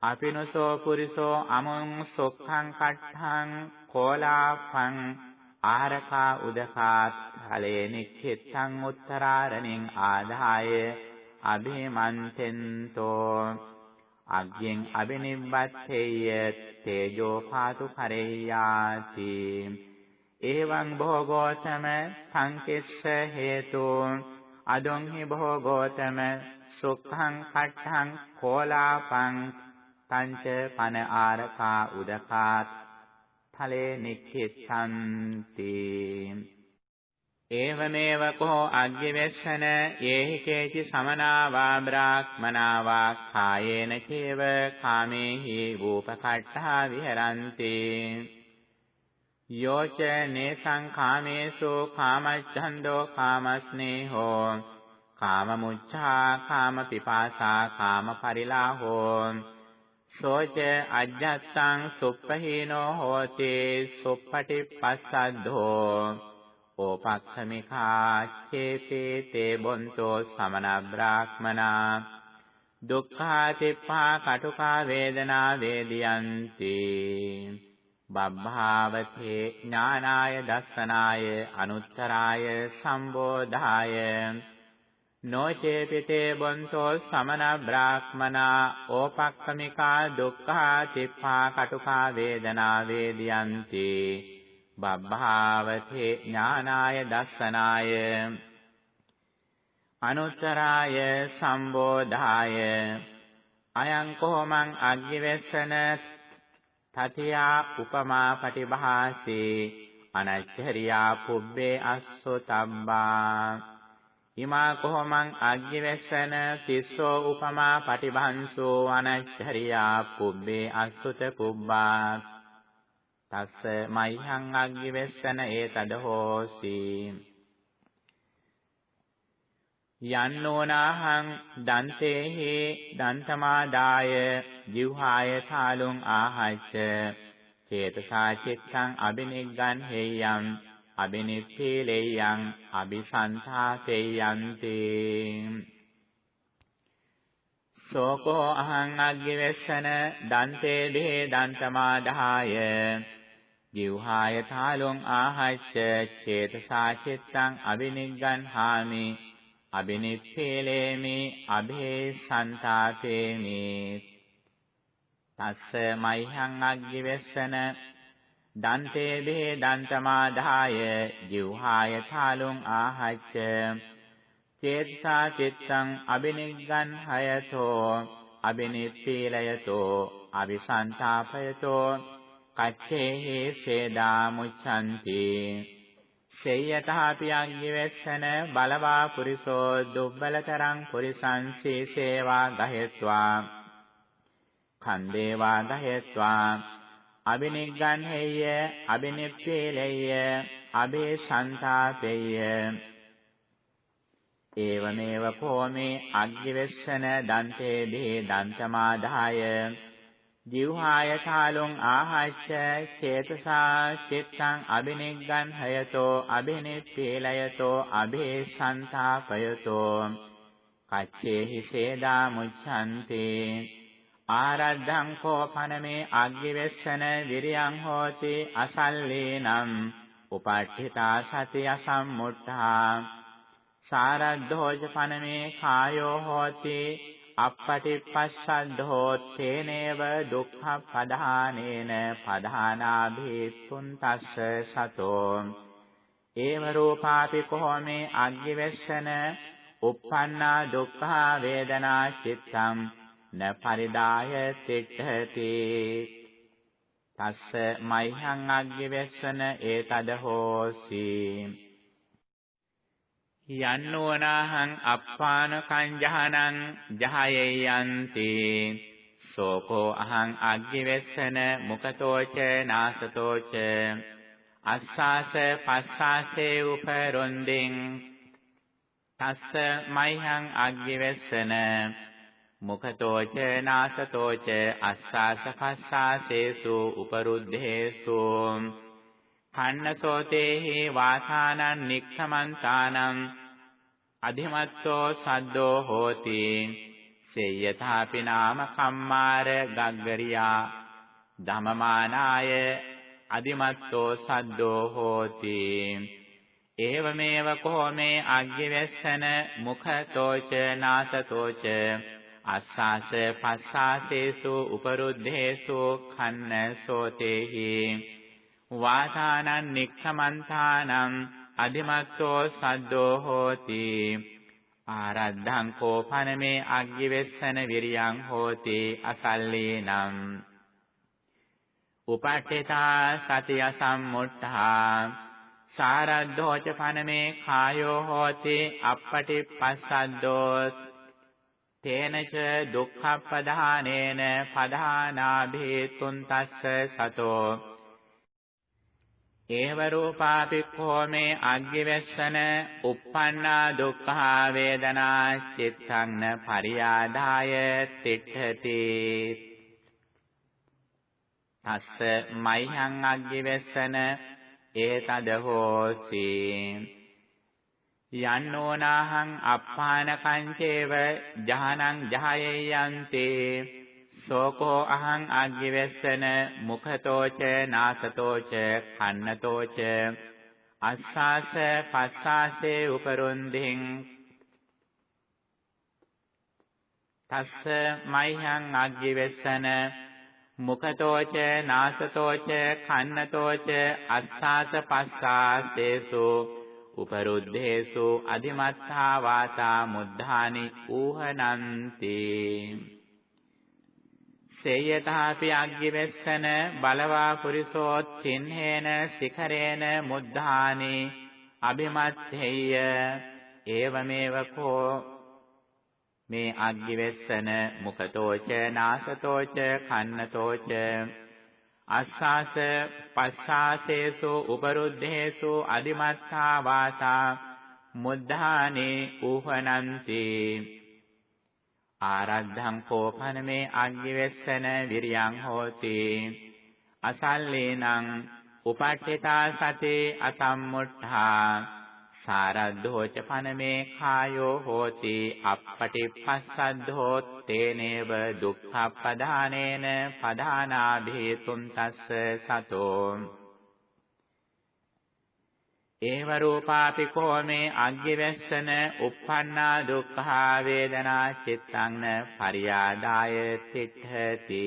අපිනසෝ පුරිසෝ අමුං සොක්ඛං කට්ඨං කෝලාපං ආහරකා උදකා ඵලේ නික්ඛිතං උත්තරාරණින් ආදාය අභිමන්තෙන්තෝ අග්ගෙන් අබිනිබ්බත්තේය තේජෝ පාතු කරෙය්‍යාති එවං භෝගෝතම සංකිස්ස හේතු අදොංහි භෝගෝතම සුඛං කට්ඨං කෝලාපං තංච පන ආරකා උදකාත් ඵලේ නික්ඛිතන්ති ඒවමේව කෝ අග්ගිවෙස්සන යේහි කේචි සමනාවා බ්‍රාහ්මනාවා කායේන චේව කාමේහි වූපකට්ඨා විහරන්ති. යෝච නේසං කාමේසු කාමච්ඡන්தோ කාමස්නේහෝ කාමමුච්ඡා කාමපිපාසා කාමපරිලාහෝ සෝච අජ්ජත්තං සුප්පහීනෝ හෝති සුප්පටිපස්සද්ධෝ ඕපක්ඛමිකා චේතේ තේ බොන්තෝ සමන බ්‍රාහ්මනා දුක්ඛා තිප්පා කටුකා වේදනා වේදියන්ති බබ්භාවතේ ඥානාය දස්සනාය අනුත්තරාය සම්බෝධාය නොචේපිතේ බොන්තෝ සමන බ්‍රාහ්මනා ඕපක්ඛමිකා දුක්ඛා තිප්පා කටුකා වේදනා වේදියන්ති බබ්භාවතේ ඥානාය දස්සනාය අනුත්තරාය සම්බෝධාය අයං කොමං අග්ගිවෙස්සන තතියා උපමා පටිභාසේ අනච්චරියා පුබ්බේ අස්සොතබ්බා ඉමා කොහොමං අග්ගිවැස්සන තිස්සෝ උපමා පටිභංසෝ අනච්චරියා පුබ්බේ අසුත පුබ්බා තස්ස මයිහං අග්ගිවැස්සන ඒතද හෝසි. යන්නෝනාහං දන්තේහි දන්තමාදාය ජීවහාය තාලුං ආහච්ච. චේතසා චිත්තං අබිනිග්ගන් හේයම් අබිනිප්පීලෙයං අபிසන්තාසෙයන්ති. සෝකෝ අහං අග්ගිවෙස්සන දන්තේ දේ දන්තමාදාය. ජීවහාය තාලොං ආහච්ච චේතසා චිත්තං අබිනිග්ගන් හාමි අබිනිප්පීලේමි අභේ සන්තාසේමි තස්ස මයිහං අග්ගිවෙස්සන දන්තේ බේ දන්තමාදාය ජීවහාය තාලුං ආහච්ච. චේතසා චිත්තං අබිනිග්ගන් හයතෝ අබිනිප්පීලයතෝ අபிසන්තාපයතෝ. කච්චේහි සේදා මුච්ඡන්ති. සේයතහපි අග්ගිවෙස්සන බලවා පුරිසෝ දුබ්බලතරං පුරිසං සීසේවා ගහෙත්වා. කන්දේවා ගහෙත්වා. අබිනිග්ගන්හෙය්‍ය අබිනිප්පේලෙය්‍ය අබේ සන්තාපෙය්‍ය ඒවමේව කෝමේ අග්ගිවෙස්සන දන්තේ දේ දන්තමාදාය. ජීවහාය තාලුං ආහච්ච චේතසා චිත්තං අබිනිග්ගන් හයතෝ අබිනිප්පීලයතෝ අභේසන්තාපයතෝ. කච්චේහි සේදා මුච්ඡන්ති. ආරද්ධං කෝපනමේ අග්ගිවෙස්සන විරියං හෝති අසල්ලේනම් උපට්ඨිතා සතිය සම්මුත්තා සාරද්ධෝජ පනමේ කායෝ හෝති අප්පටිපස්සද්ධෝ තේනේව දුක්ඛ පධානේන පධානාභීතුන් තස්ස සතෝ ඒව රූපාපි කොහොමේ අග්ගිවෙස්සන uppannā dukkha වේදනා චිත්තං න පරිදාය තිට්ඨති තස්ස මයිහං අග්ගිවෙස්සන ඒතද හෝසි. යන්නෝනාහං අප්පාන කංජහනං ජහයයන්ති. සෝකෝ අහං අග්ගිවෙස්සන මුකතෝච නාසතෝච. අස්සාස පස්සාසේ උපරොන්දින්. තස්ස මයිහං අග්ගිවෙස්සන මුඛතෝච නාසතෝච අස්සාස පස්සාසේසු උපරුද්ධේසු කන්නසෝතේහි වාසානං නික්ඛමන්තානං අධිමත්තෝ සද්දෝ හෝති සේයථාපි නාම කම්මාර ගග්ගරියා ධමමානාය අධිමත්තෝ සද්දෝ හෝති ඒවමේව කෝමේ අග්ගිවැස්සන මුඛතෝච නාසතෝච අස්සාස පස්සාසේසු උපරුද්ධේසු khන්න සෝතේහි වාසානං නික්ඛමන්තානං අධිමත්තෝ සද්දෝ හෝති ආරද්ධං කෝපනමේ අග්ගිවෙස්සන විරියං හෝති අසල්ලේනම් උපට්ඨිතා සතිය සම්මුත්තා සාරද්ධෝච පනමේ කායෝ හෝති අප්පටිපස්සද්දෝ තේනච දුක්ඛප්පදානේන පදානාභේතුන් තස්ස සතෝ. ඒව රූපාපික්ඛෝ මේ අග්ගිවැස්සන uppannā dukkha වේදනා චිත්තං න පරියාදාය තිට්ඨති. තස්ස මයිහං අග්ගිවැස්සන ඒතද හෝසි. යන්නෝනාහං අප්පාන කංචේව ජහනං ජහයයන්තේ. සෝකෝ අහං අග්ගිවෙස්සන මුඛතෝච නාසතෝච කන්නතෝච. අස්සාස පස්සාසේ උපරුන්දින් තස්ස මයිහං අග්ගිවෙස්සන මුඛතෝච නාසතෝච කන්නතෝච අස්සාස පස්සාසේසු. උපරුද්ධේසු අධිමත්තා වාතා මුද්ධානි ඌහනන්ති සේයතාපි අග්ගිවෙස්සන බලවා පුරිසෝ තින්හේන සිඛරේන මුද්ධානි අභිමත්තේය ඒවමේව කෝ මේ අග්ගිවෙස්සන මුඛතෝච නාසතෝච කන්නතෝච අස්සාස පස්සාසේසු උපරුද්ධේසු අදිමත්තා වාසා මුද්ධානේ උහනන්ති ආරද්ධං කෝපනමේ අග්ගිවෙස්සන විරියං හෝති. අසල්ලේනං උපට්ඨිතා සතේ අසම්මුත්තා සාරද්ධෝච පනමේ කායෝ හෝති අප්පටිපස්සද්ධෝ තේනේව දුක්ඛප්පදානේන පදානාභේතුන් තස්ස සතෝ. ඒව රූපාපි කෝමේ අග්ගිවැස්සන uppannā dukkha වේදනා චිත්තං න පරියාදාය තිට්ඨති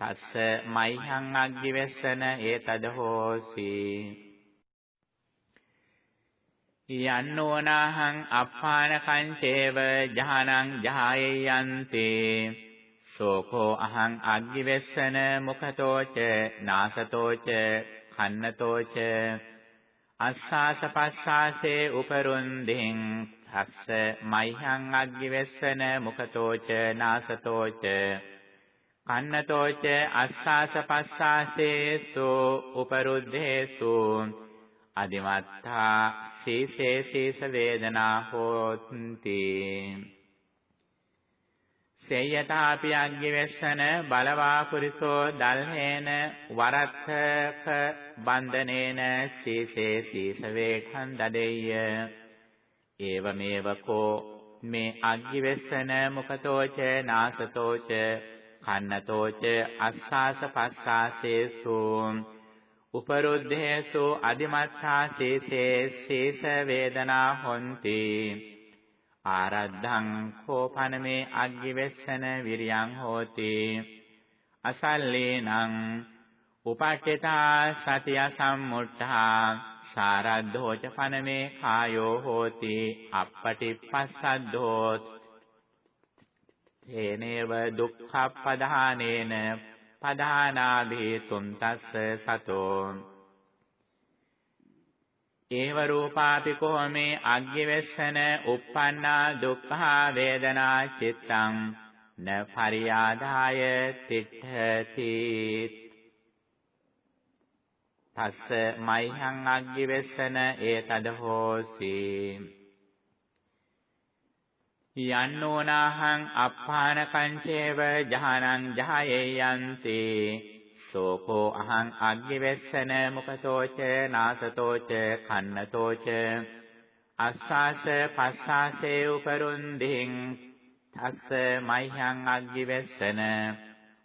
තස්ස මයිහං අග්ගිවැස්සන ඒතද හෝසි. යන්නෝනාහං අප්පාන කංචේව ජහනං ජායයන්තේ සෝකෝ අහං අග්ගිවැස්සන මුඛතෝච නාසතෝච කන්නතෝච. අස්සාස පස්සාසේ උපරුන්දින් තස්ස මයිහං අග්ගිවෙස්සන මුඛතෝච නාසතෝච. කන්නතෝච අස්සාස පස්සාසේසු උපරුද්ධේසු අදිමත්තා සීසේ සීස වේදනා හෝති සේයතාපි අග්ගිවෙස්සන බලවා පුරිසෝ දල්හේන වරත්තක බන්ධනේන සීසේ සීස වේඛන් දදෙය්‍ය. ඒවමේව කෝ මේ අග්ගිවෙස්සන මුඛතෝච නාසතෝච කන්නතෝච අස්සාස පස්සාසේසු. උපරුද්ධේසු අදිමත්තා සීසේ සීස වේදනා හොಂತಿ ආරද්ධං කෝපනමේ අග්ගිවෙස්සන විරියං හෝති. අසල්ලේනං උපට්ඨිතා සතිය සම්මුට්ඨා සාරද්ධෝච පනමේ කායෝ හෝති. අප්පටිපස්සද්ධෝ තේනේව දුක්ඛප්පදානේන පදානාභේ තුන්තස්ස සතෝ. ඒව රූපාපි කොහොමේ අග්ගිවෙස්සන uppannā dukkha වේදනා චිත්තං න පරියාදාය තිට්ඨති. තස්ස මයිහං අග්ගිවෙස්සන ඒතද හෝසි. යන්නෝනාහං අප්පාන කංචේව ජහනං ජහයෙයන්ති සෝකෝ අහං අග්ගිවෙස්සන මුඛතෝච නාසතෝච කන්නතෝච. අස්සාස පස්සාසේ උපරුන්දින් තස්ස මයිහං අග්ගිවෙස්සන.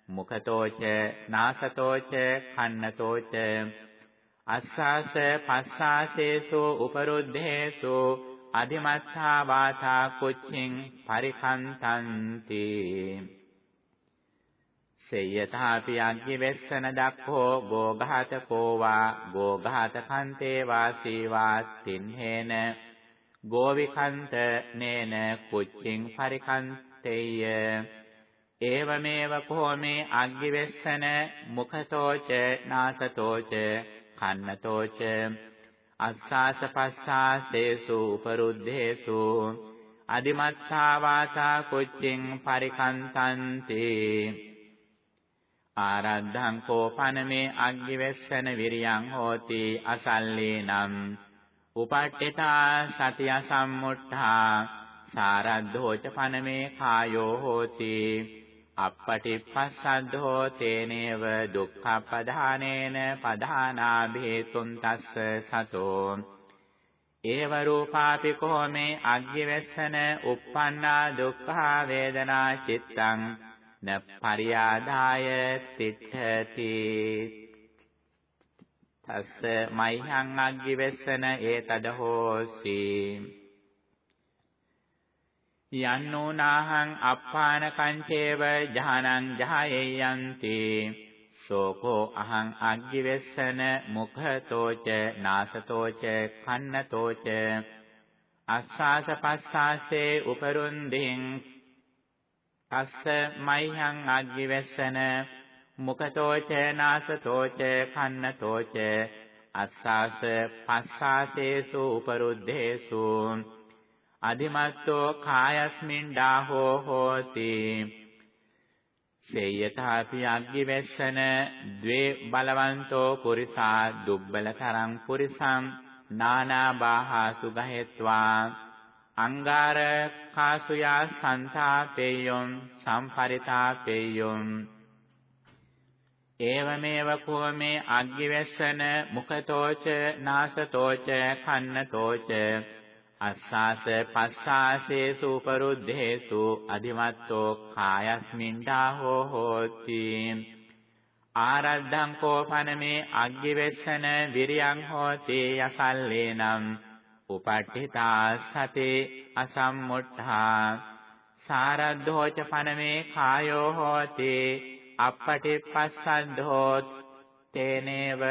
මුඛතෝච නාසතෝච කන්නතෝච. අස්සාස පස්සාසේසු උපරුද්ධේසු අධිමත්තා වාතා කුච්චින් පරිකන්තන්ති. සේයතාපි අග්ගිවෙස්සන දක්ඛෝ ගෝඝාතකෝ වා ගෝඝාතකන්තේ වාසීවා තින්හේන. ගෝවිකන්ත නේන කුච්චින් පරිකන්තේය ඒවමේව කෝමේ අග්ගිවෙස්සන මුඛතෝච නාසතෝච කන්නතෝච. අස්සාස පස්සාසේසු උපරුද්ධේසු අදිමත්තා වාසා කුච්චින් පරිකන්තන්ති ආරද්ධං කෝපනමේ අග්ගිවෙස්සන විරියං හෝති අසල්ලේනම් උපට්ඨිතා සතිය සම්මුට්ඨා සාරද්ධෝච පනමේ කායෝ හෝති අප්පටිපස්සද්ධෝ තේනේව දුක්ඛපදානේන පදානාභේතුන් තස්ස සතෝ. ඒව රූපාපි කොමේ අග්ගිවෙස්සන uppannā දුක්ඛා වේදනා චිත්තං න පරියාදාය තිට්ඨති තස්ස මයිහං අග්ගිවෙස්සන ඒතද හෝසි යන්නෝ නාහං අප්පාන කංචේව ජහනං ජහයෙයන්ති. සෝකෝ අහං අග්ගිවෙස්සන මුඛතෝච නාසතෝච කන්නතෝච. අස්සාස පස්සාසේ උපරුන්දින් තස්ස මයිහං අග්ගිවෙස්සන මුඛතෝච නාසතෝච කන්නතෝච. අස්සාස පස්සාසේසු උපරුද්ධේසු අදිමත්තෝ කායස්මින් ඩාහෝ හෝති. සේයථාපි අග්ගිවෙස්සන ද්වේ බලවන්තෝ පුරිසා දුබ්බලතරං පුරිසං නානා බාහා සුගහෙත්වා. අංගාර කාසුයා සන්තාපේයොම් සම්පරිතාපේයොම්. ඒවමේව කෝමේ අග්ගිවැස්සන මුඛතෝච නාසතෝච කන්නතෝච. අස්සාස පස්සාසේසු උපරුද්ධේසු අධිමත්තෝ කායස්මින්ඩා හෝ හෝති ආරද්ධං කෝපනමේ අග්ගිවැස්සන විරියං හෝති යසල්ලේනම්. උපට්ඨිතා සතේ අසම්මුට්ඨා. සාරද්ධෝච පනමේ කායෝ හෝති අප්පටිපස්සද්ධෝ තේනේව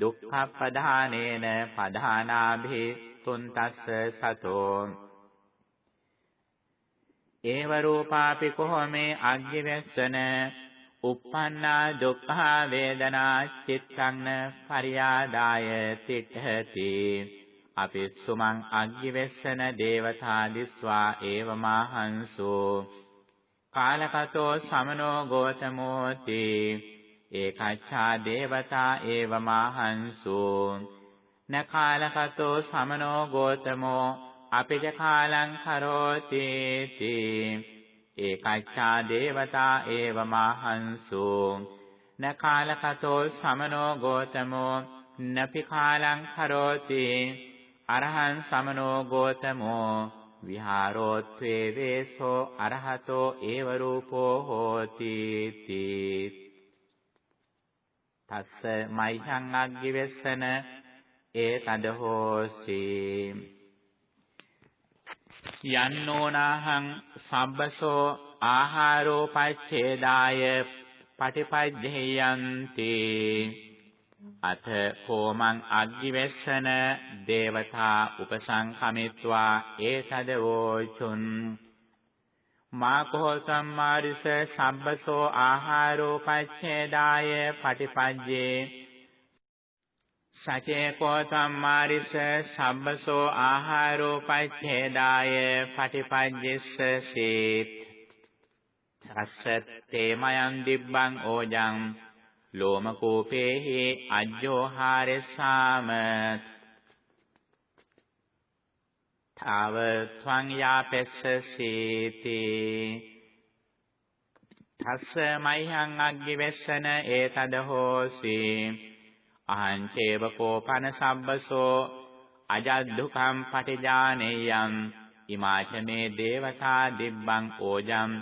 දුක්ඛපදානේන පදානාභි තුන්තස්ස සතෝ. ඒව රූපාපි කොහොමේ අග්ගිවැස්සන uppannā dukkha වේදනා චිත්තං පරියාදාය තිට්ඨති. අපිස්සුමං අග්ගිවෙස්සන දේවතා දිස්වා ඒවමාහංසෝ කාලකතෝ සමනෝ ගෝතමෝති. ඒකච්ඡා දේවතා ඒවමාහංසෝ නකාලකතෝ සමනෝ ගෝතමෝ අපිජ කාලං කරෝති තී. ඒකච්ඡා දේවතා ඒව මහන්සු. නකාලකතෝ සමනෝ ගෝතමෝ නපි කාලං කරෝති. අරහං සමනෝ ගෝතමෝ විහාරෝත්වේ වේසෝ අරහතෝ ඒව රූපෝ හෝති තී. තස්ස මයිහං අග්ගිවෙස්සන ඒතද හෝසි යන්නෝනාහං සබ්බසෝ ආහාරෝ පච්ඡේදාය පටිපජ්ජේයන්ති අත හෝමං අග්ගිවෙස්සන දේවතා උපසංඛමිත්වා ඒතද වෝචුන් මා කෝ සම්මාරිස සබ්බසෝ ආහාරෝ පච්ඡේදාය පටිපජ්ජේ සචේ කෝ සම්මාරිස සබ්බසෝ ආහාරෝ පච්ඡේදාය පටිපජ්ජස්ස සීත්. අස්සත්තේ මයන් දිබ්බං ඕජං ලෝමකෝපේහි අජ්ජෝහාරෙස්සාම තාව ත්වං යාපෙස්ස සීති. තස්ස මයිහං අග්ගි වෙස්සන ඒතද හෝසි. අහං චේවකෝ පන සබ්බසෝ අජද්දුකම් පටිජානෙයම් ඉමාච මේ දේවතා දිබ්බං ඕජම්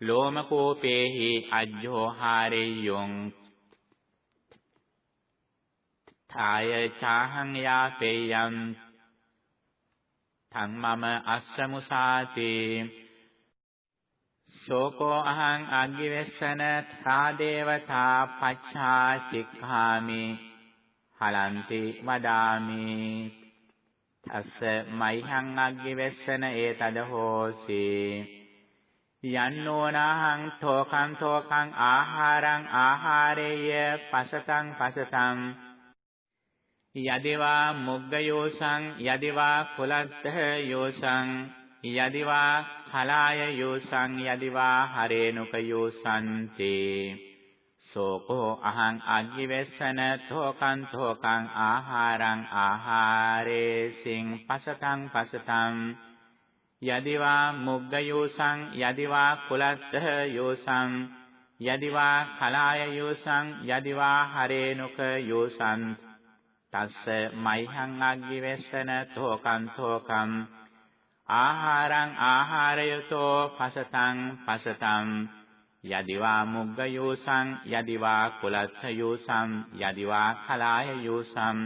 ලෝමකෝපේහි අජ්ජෝ හාරෙය්‍යොං ථාය චාහං යාපේයම් තං මම අස්සමුසාති සෝකෝ අහං අග්ගිවෙස්සන සාදේවතා පච්ඡා චික්ඛාමි හලන්ති වදාමි තස්ස මයිහං අග්ගිවෙස්සන ඒතද හෝසි යන්නෝනාහං තෝකං තෝකං ආහාරං ආහාරේය පසතං පසතං යදිවා මුග්ගයෝසං යදිවා කුලත්ත යෝසං යදිවා කලාය යෝසං යදිවා හරේනුක යෝසන්ති. සෝකෝ අහං අග්ගිවෙස්සන තෝකං තෝකං ආහාරං ආහාරේසින් පසතං පසතං. යදිවා මුග්ගයෝසං යදිවා කුලත්ත යෝසං. යදිවා කලාය යෝසං යදිවා හරේනුක යෝසං. තස්ස මයිහං අග්ගිවෙස්සන තෝකං තෝකං. ආහාරං ආහාරයතෝ පසතං පසතං යදිවා මුග්ගයෝසං යදිවා කුලත්ථ යෝසං යදිවා කලාය යෝසං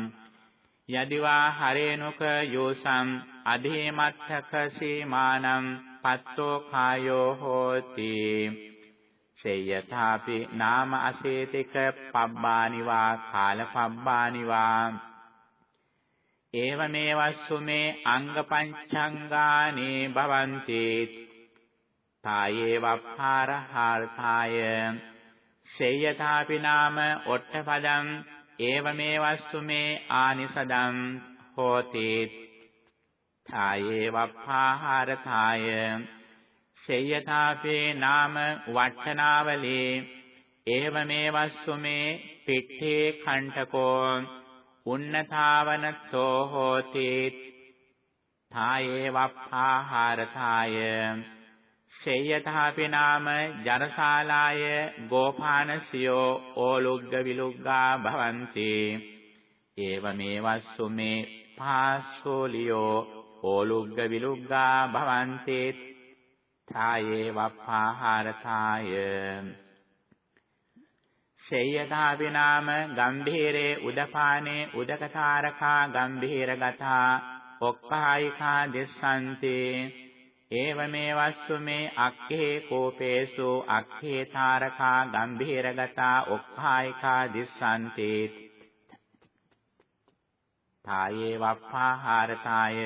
යදිවා හරේනුක යෝසං අධේමත්තක සීමානම් පත්තෝ කායෝ හෝති. සේයථාපි නාම අසේතික පබ්බානිවා කාල පබ්බානිවා ඒවමේවස්සු මේ අංග පංචංගානේ භවಂತಿ තායේ වප්පාරහාර්ථාය සේයථාපි නාම ඔට්ඨපදං ඒවමේවස්සු මේ ආනිසදං හෝති තායේ වප්පාහාරථාය සේයථාපේ නාම වට්ඨනාවලේ ඒවමේවස්සු මේ පිට්ඨේ කණ්ඨකෝ උන්නතාවනතෝ හෝති ථායේ වප්පාහාරථාය සේයථාපි නාම ජරශාලාය ගෝපානසියෝ ඕලුග්ග විලුග්ගා භවಂತಿ. ඒවමේවස්සු මේ පාසෝලියෝ ඕලුග්ග විලුග්ගා භවಂತಿ ථායේ වප්පාහාරථාය සේයථාපි නාම ගම්භීරේ උදපානේ උදකතාරකා ගම්භීරගතා ඔක්ඛායිකා දිස්සන්ති ඒවමේ වස්සු මේ අක්ඛේ කෝපේසු අක්ඛේ තාරකා ගම්භීරගතා ඔක්ඛායිකා දිස්සන්ති තායේ වප්පාහාරතාය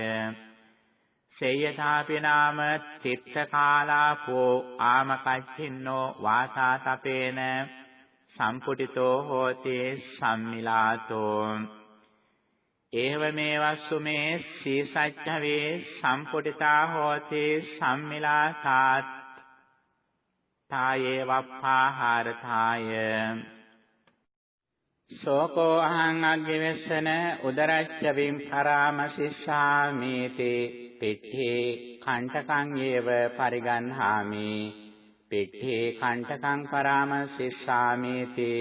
සේයථාපි නාම චිත්තකාලාපෝ ආමකච්චින්නෝ වාසාතපේන සම්පුටිතෝ හෝති සම්මිලාතෝ. ඒවමේවස්සු මේ සීසච්ඡවේ සම්පුටිතා හෝති සම්මිලාසාත් තායේ වප්පාහාරතාය සෝකෝ අහං අග්ගිවෙස්සන උදරච්ච විම් පරාමසිස්සාමීති පිට්ඨි කණ්ඨකං ඒව පරිගන්හාමි පිට්ඨි කණ්ඨකං පරාමසිස්සාමේති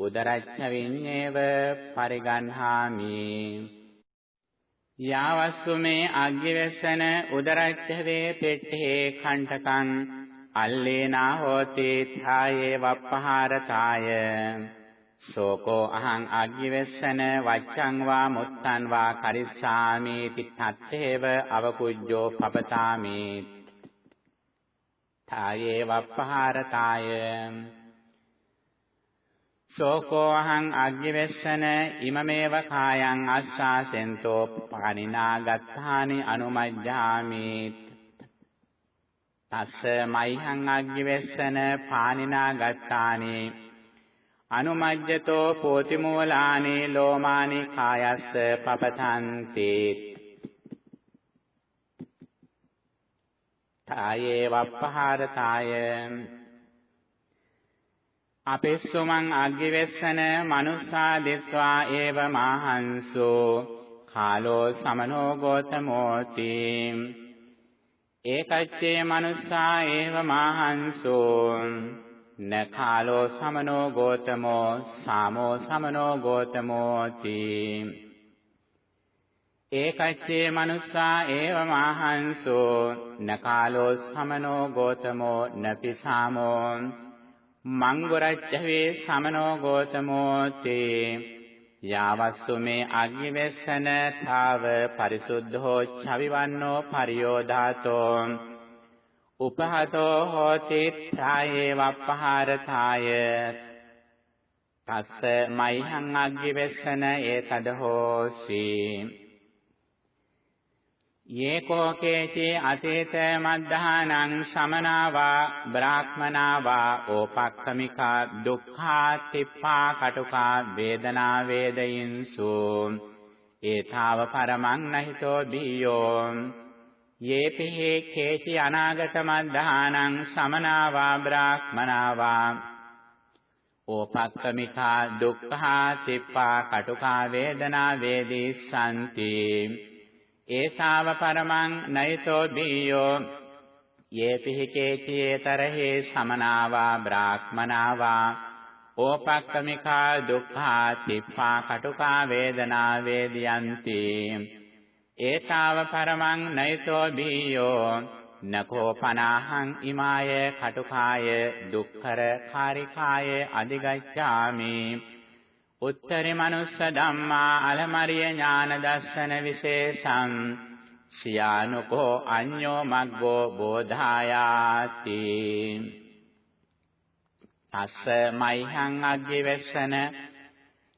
උදරච්ඡ විඤ්ඤේව පරිගන්හාමි යාවස්සු මේ අග්ගිවස්සන උදරච්ඡවේ පිට්ඨේ කණ්ඨකං අල්ලේනා හෝති ථායේ වප්පහාරතාය සෝකෝ අහං අග්ගිවස්සන වච්ඡං වා මුත්තං වා කරිස්සාමි තිත්තේව අවකුජ්ජෝ පපතාමි ථායේ වප්පහාරතාය. සෝකෝ අහං අග්ගිවස්සන ඉමමේව කායං අස්සාසෙන්තෝ පරිණා ගත්තානි අනුමජ්ජාමි. තස්ස මයිහං අග්ගිවස්සන පානිනා ගත්තානි අනුමජ්ජතෝ පෝති මූලානි ලෝමානි කායස්ස පපතන්ති. තායේ වප්පහාරතාය. අපෙස්සුමං අග්ගිවෙස්සන මනුස්සා දෙස්වා ඒව මාහංසෝ කාලෝ සමනෝ ගෝතමෝති. ඒකච්චේ මනුස්සා ඒව මාහංසෝ නඛාලෝ සමනෝ ගෝතමෝ සාමෝ සමනෝ ගෝතමෝති. ඒකච්චේ මනුස්සා ඒව මාහංසෝ නකාලෝ සමනෝ ගෝතමෝ නපි සාමෝ මංගුරච්චවේ සමනෝ ගෝතමෝති. යාවස්සු මේ අග්ගිවෙස්සන තාව පරිසුද්ධෝ චවිවන්නෝ පරියෝධාතෝ. උපහතෝ හෝති ඡායේ වප්පහාරතාය. තස්ස මයිහං අග්ගිවෙස්සන ඒතද හෝසි. යේකෝකේචේ අතේත මද්ධානං සමනාවා බ්‍රාහ්මනාවා ඕපක්ඛමිකා දුක්ඛා තිප්පා කටුකා වේදනා වේදයින්සු ඒතාව පරමං නහිතෝ බියෝ. යේපිහි කේචි අනාගත මද්ධානං සමනාවා බ්‍රාහ්මනාවා. ඕපක්කමිකා දුක්ඛා තිප්පා කටුකා වේදනා වේදී සම්ති ඒසාව පරමං නයිතෝ බියෝ යේපිහි කේචි ඒතරහේ සමනාවා බ්‍රාහ්මනාවා ඕපක්කමිකා දුක්ඛා තිප්පා කටුකා වේදනා වේදියන්ති ඒතාව පරමං නයිතෝ බීයෝ නකෝ පනාහං ඉමාය කටුකාය දුක්ඛර කාරිකාය අධිගච්ඡාමි උත්තරි මනුස්ස ධම්මා අලමරිය ඥාන දස්සන විශේෂං සියානුකෝ අඤ්ඤෝ මග්ගෝ බෝධායාති. අස්ස මයිහං අග්ගිවෙස්සන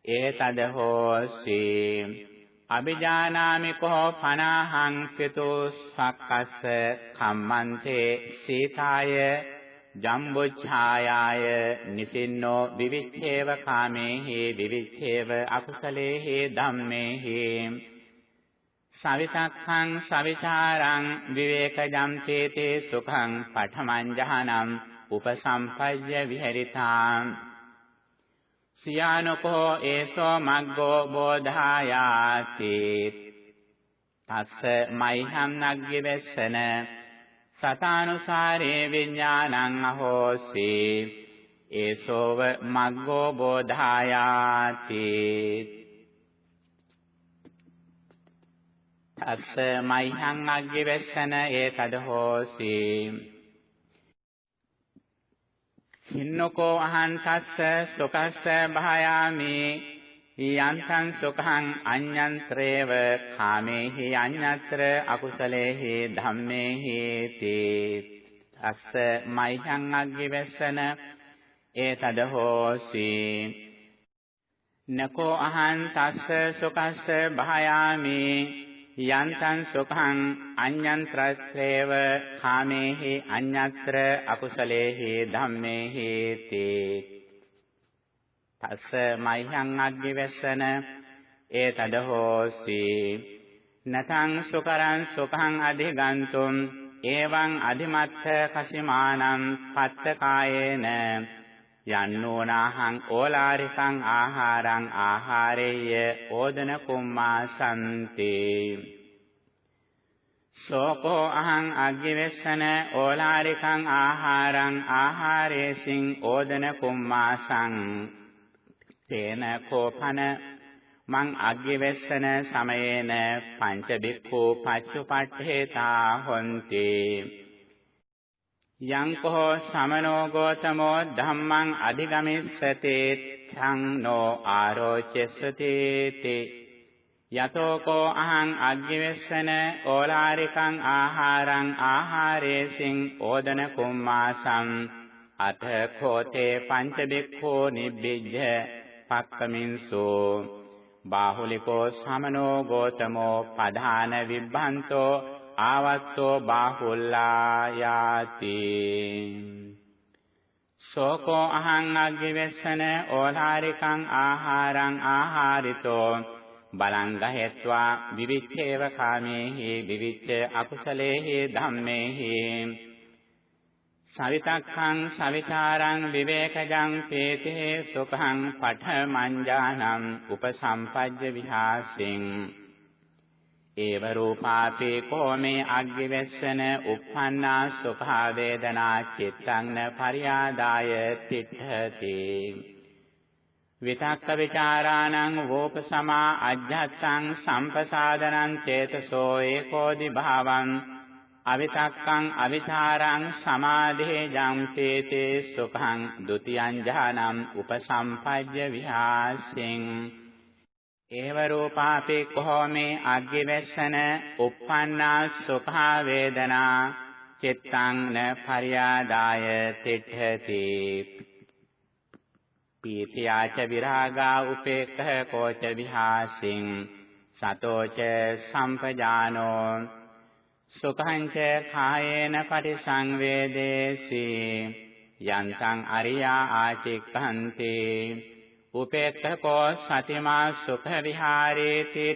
ඒතද හෝසි අபிජානාමි කෝ පනාහං පිතු සක්කස්ස කම්මන්තේ සීතාය ජම්බුච්ඡායාය නිසින්නෝ විවිච්ඡේව කාමේහි විවිච්ඡේව අකුසලේහි ධම්මේහි සවිතක්ඛං සවිචාරං විවේකජම් තේතේ සුඛං පඨමං ජහනම් උපසම්පජ්ජ විහෙරිතාං සියානකෝ ඒසෝ මග්ගෝ බෝධායාති තස්ස මයිහම් නග්ගිවෙස්සන සතානුසාරේ විඥානං අහෝසි. ඒසෝව මග්ගෝ බෝධායාති. තස්ස මයිහං අග්ගිවෙස්සන ඒතද හෝසි හින්නකෝ අහං තස්ස සුකස්ස භායාමි. යන්තං සුඛං අඤ්ඤන්ත්‍රේව කාමේහි අඤ්ඤත්‍ර අකුසලේහි ධම්මේහි තේ අස්ස මයිහං අග්ගිවස්සන ඒතද හෝසි නකෝ අහං තස්ස සුකස්ස භායාමි යන්තං සුඛං අඤ්ඤන්ත්‍රේව කාමේහි අඤ්ඤත්‍ර අකුසලේහි ධම්මේහි තේ තස්ස මයිහං අග්ගිවස්සන ඒතද හෝසි. නතං සුකරං සුඛං අධිගන්තුම් එවං අධිමත්ථ කසිමානං පත්තකායේන. යන්නෝනාහං ඕලාරිකං ආහාරං ආහාරේය ඕදන කුම්මා සම්ති සෝකෝ අහං අග්ගිවෙස්සන ඕලාරිකං ආහාරං ආහාරේසින් ඕදන කුම්මාසං තේන කෝපන මං අග්ගිවෙස්සන සමයේන පංච බික්ඛු පච්චුපට්ඨේතා හොಂತಿ යං කෝ සමනෝ ගෝතමෝ ධම්මං අධිගමිස්සති ඡං නෝ ආරෝචස්සති තේ. යතෝ කෝ අහං අග්ගිවෙස්සන ඕලාරිකං ආහාරං ආහාරේසින් ඕදන කුම්මාසං. අත කෝතේ පංච බික්ඛෝ නිබ්බිජ්ජ පක්කමින්සෝ බාහුලිකෝ සමනෝ ගෝතමෝ පධාන විබ්බන්තෝ ආවත්තෝ බාහුල්ලායාති. සෝකෝ අහං අග්ගිවෙස්සන ඕලාරිකං ආහාරං ආහාරිතෝ බලං ගහෙත්වා විවිච්ඡේව කාමේහි විවිච්ඡ අකුසලේහි ධම්මේහි සවිතක්ඛං සවිතාරං විවේකජං පේතේ සුඛං පඨමංජානං උපසම්පජ්ජ විහාසින්। ඒව රූපාපේ කෝමේ අග්ගිවෙස්සන uppannā සුඛා වේදනා චිත්තං න පරියාදාය තිට්ඨති। විතක්ක ਵਿਚාරාණං වෝපසමා අජ්ජත්තං සම්පසාදනං චේතසෝ ඒකෝදි භාවං අවිතක්කං අවිචාරං සමාධේ ජම්පේතේ සුඛං ဒ ුතියං ඥානං උපසම්පජ්ජ විහාසින්. ඒව රූපාපේ කොහොමේ අග්ගිවැස්සන uppannā සුඛා වේදනා චිත්තං න පරියාදාය තිට්ඨති. පීතියාච විරාගා උපේක්ඛ කෝච විහාසින්. සතෝච සම්පජානෝ සුඛං ච කායේන පටිසංවේදේසි යන්තං අරියා ආචික්ඛන්ති උපේක්ඛකෝ සතිමා සුඛ විහාරේති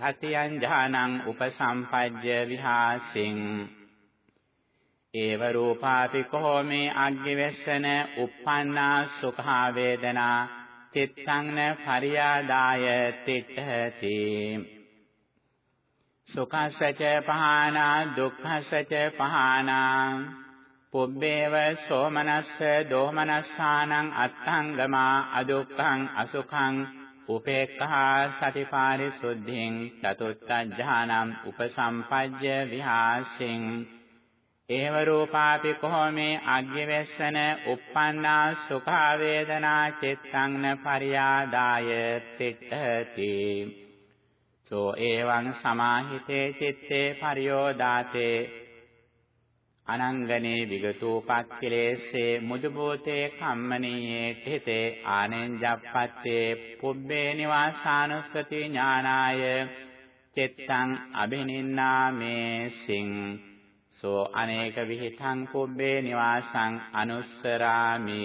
සතියං ඥානං උපසම්පජ්ජ විහාසින් ඒව රූපාපි කෝමේ අග්ගිවෙස්සන uppannā sukha වේදනා චිත්තං න පරියාදාය තිට්ඨති සුඛස්සච පහානා දුක්ඛස්සච පහානා। පුබ්බේව සෝමනස්ස දෝමනස්සානං අත්තංගමා අදුක්ඛං අසුඛං। උපේක්ඛා සතිපාරිසුද්ධින් චතුත්ථ ඥානං උපසම්පජ්ජ විහාසින්। ඒව රූපාපි කොහොමේ අග්ගවැස්සන uppannā sukha වේදනා චිත්තං න පරියාදාය තිට්ඨති। සෝ එවං සමාහිතේ චිත්තේ පරියෝදාතේ අනංගනේ විගතෝපක්ඛලේසේ මුදුබෝතේ කම්මනීයේ තිතේ ආනෙන්ජප්පත්තේ පුබ්බේ නිවාසානුස්සති ඥානාය චිත්තං අබිනින්නාමේ සිං සෝ අනේක විහිතං කුබ්බේ නිවාසං අනුස්සරාමි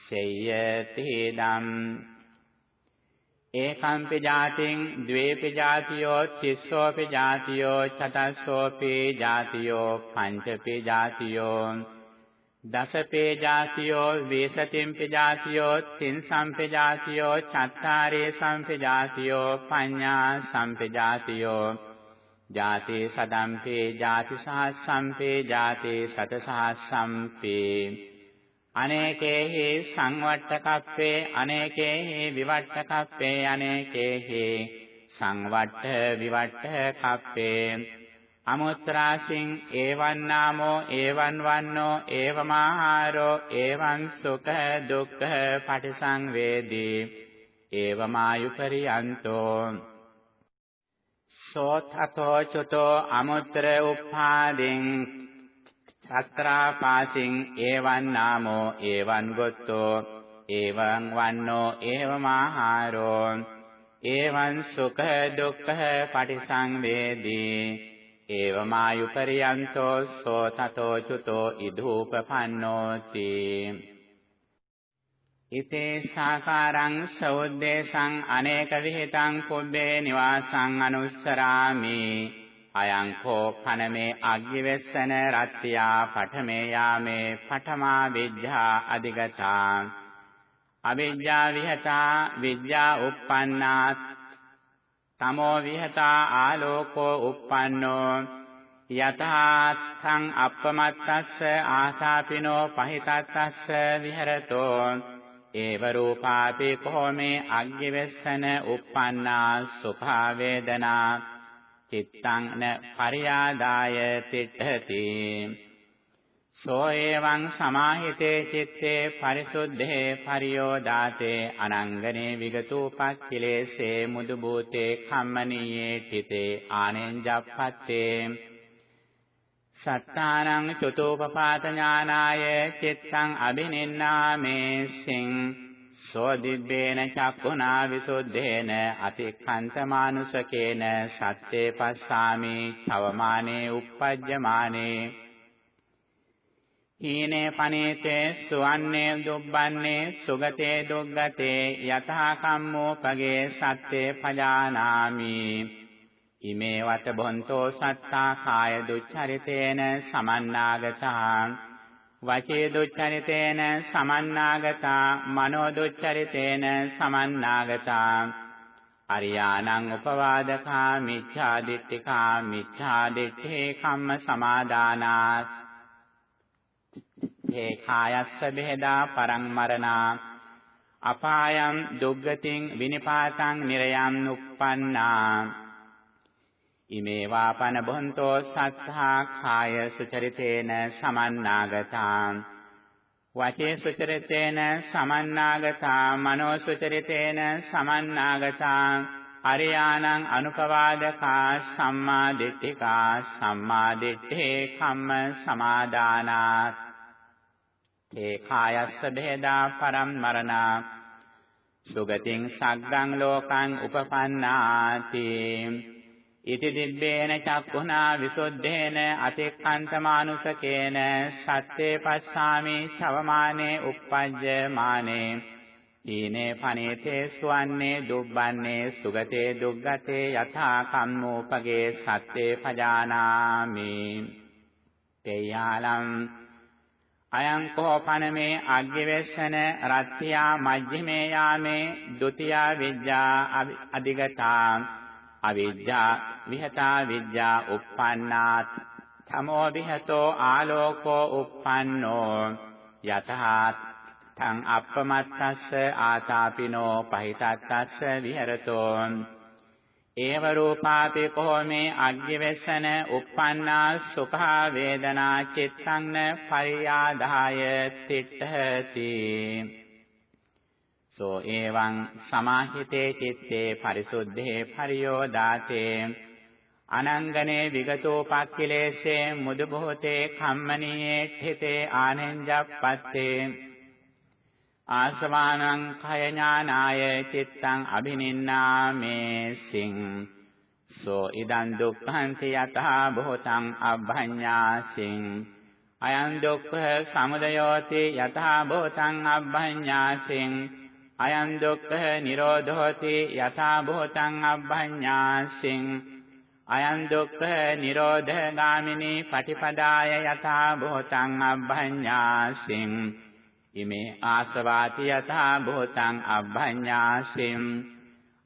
සේයති දම් ඒකම්පි ජාතින් ද්වේපි ජාතියෝ තිස්සෝපි ජාතියෝ චතස්සෝපි ජාතියෝ පංචපි ජාතියෝ. දසපේ ජාතියෝ වේසතිම්පි ජාතියෝ තින්සම්පි ජාතියෝ චත්තාරේ සම්පි ජාතියෝ පඤ්ඤා සම්පි ජාතියෝ. ජාතේ සදම්පේ ජාති සහස්සම්පේ ජාතේ සත සහස්සම්පේ අනේකේහි සංවට්ඨකප්පේ අනේකේහි විවට්ඨකප්පේ අනේකේහි සංවට්ඨ විවට්ඨ කප්පේ අමුත්‍රාසින් ඒවන් නාමෝ ඒවන් වන්නෝ ඒවමාහාරෝ ඒවන් සුඛ දුක්ඛ පටිසංවේදී. ඒවමායුපරියන්තෝ. සෝතතෝ චුතෝ අමුත්‍ර උපාදින් සත්‍රාපාසින් එවං නාමෝ එවං ගොත්තෝ එවං වන්නෝ එවමාහාරෝ එවං සුඛ දුක්ඛ පටිසංවේදී. එවමායුපරියන්තෝ සෝතතෝ චුතෝ ඉදූපපන්නෝති. ඉතේ සාකාරං සෞද්දේශං අනේක විහිතං කුබ්බේ නිවාසං අනුස්සරාමි. අයං කෝ පනමේ අග්ගිවෙස්සන රත්ත්‍යා පඨමේ යාමේ පඨමා විද්‍යා අධිගතා අවිද්‍යා විහතා විද්‍යා uppannā තමෝ විහතා ආලෝකෝ uppannෝ යතහාත්ථං අප්පමත්තස්ස ආසාපිනෝ පහිතත්තස්ස විහෙරතෝ ඒව රූපාපි කොහොමේ අග්ගිවෙස්සන uppannā සුඛා වේදනා චිත්තං න පරියාදාය තිට්ඨති. සෝ එවං සමාහිතේ චිත්තේ පරිසුද්ධේ පරියෝදාතේ අනංගනේ විගතූපක්ඛිලේසේ මුදු භූතේ කම්මනීයේ තිතේ ආනෙන්ජප්පත්තේ සත්තානං චතුපපාත ඥානාය චිත්තං අබිනින්නාමේසින් සෝ දිබ්බේන චක්ඛුනා විසුද්ධේන අතික්ඛන්තමානුසකේන සත්‍යේ පස්සාමි චවමානේ uppajjamaනේ හීනේ පනේතේ සුවන්නේ දුබ්බන්නේ සුගතේ දුග්ගතේ යතහා කම්මෝ පගේ සත්‍යේ පජානාමි ඉමේ වත බොන්තෝ සත්තා කාය දුච්චරිතේන සමන්නාගතා වචේ දුච්චරිතේන සමන්නාගතා මනෝ දුච්චරිතේන සමන්නාගතා. අරියානං උපවාදකා මිච්ඡා දිට්ඨිකා මිච්ඡා දිට්ඨේ කම්ම සමාදානාත්. ඒ කායස්ස බෙහෙදා පරං මරණා. අපායං දුග්ගතින් විනිපාතං නිරයන් උප්පන්නා. ඉමේ වාපන බොන්තෝ සත්තා කාය සුචරිතේන සමන්නාගතා. වචේ සුචරිතේන සමන්නාගතා මනෝ සුචරිතේන සමන්නාගතා. අරියාණං අනුපවාදකා සම්මා දිට්ඨිකා සම්මා දිට්ඨේ කම්ම සමාදානාත්. ඒ කායස්ස බෙහෙදා පරම් මරණා. සුගතින් සග්ගං ලෝකං උපපන්නාති. ඉති දිබ්බේන චක්ඛුනා විසුද්ධේන අතික්ඛන්තමානුසකේන සත්‍යේ පස්සාමි චවමානේ uppajjamaනේ ඊනේ පනේතේ සුවන්නේ දුබ්බන්නේ සුගතේ දුග්ගතේ යථා කම්මෝපගේ සත්‍යේ පජානාමි තේයාලම් අයං කෝපනමේ අග්ගවේෂණ රත්ත්‍යා මජ්ක්‍ධිමේ යාමේ ဒ ුතියා විද්‍යා අධිගතා අවිද්‍යා විහතා විද්‍යා uppannāත් තමෝ විහතෝ ආලෝකෝ uppannෝ යතහාත් තං අප්පමත්තස්ස ආතාපිනෝ පහිතත්තස්ස විහෙරතෝ ඒව රූපාපි කෝමේ අග්ගිවෙස්සන uppannā සුඛා වේදනා චිත්තං පරියාදාය තිට්ඨති සෝ එවං සමාහිතේ චිත්තේ පරිසුද්ධේ පරියෝදාතේ අනංගනේ විගතෝපක්ඛිලේසේ මුදු බොහෝතේ කම්මනීයේ ඨිතේ ආනෙන්ජප්පත්තේ ආසවානං khය ඥානාය චිත්තං අබිනින්නාමේසින් සෝ ඉදං දුක්ඛන්ති යතහා බොහෝතං අබ්බඤ්ඤාසින් අයං දුක්ඛ සමුදයෝති යතහා බොහෝතං අබ්බඤ්ඤාසින් අයං දුක්ඛ නිරෝධෝති යථා භූතං අබ්බඤ්ඤාසින් අයං දුක්ඛ නිරෝධ ගාමිනී පටිපදාය යථා භූතං අබ්බඤ්ඤාසින් ඉමේ ආසවාති යථා භූතං අබ්බඤ්ඤාසින්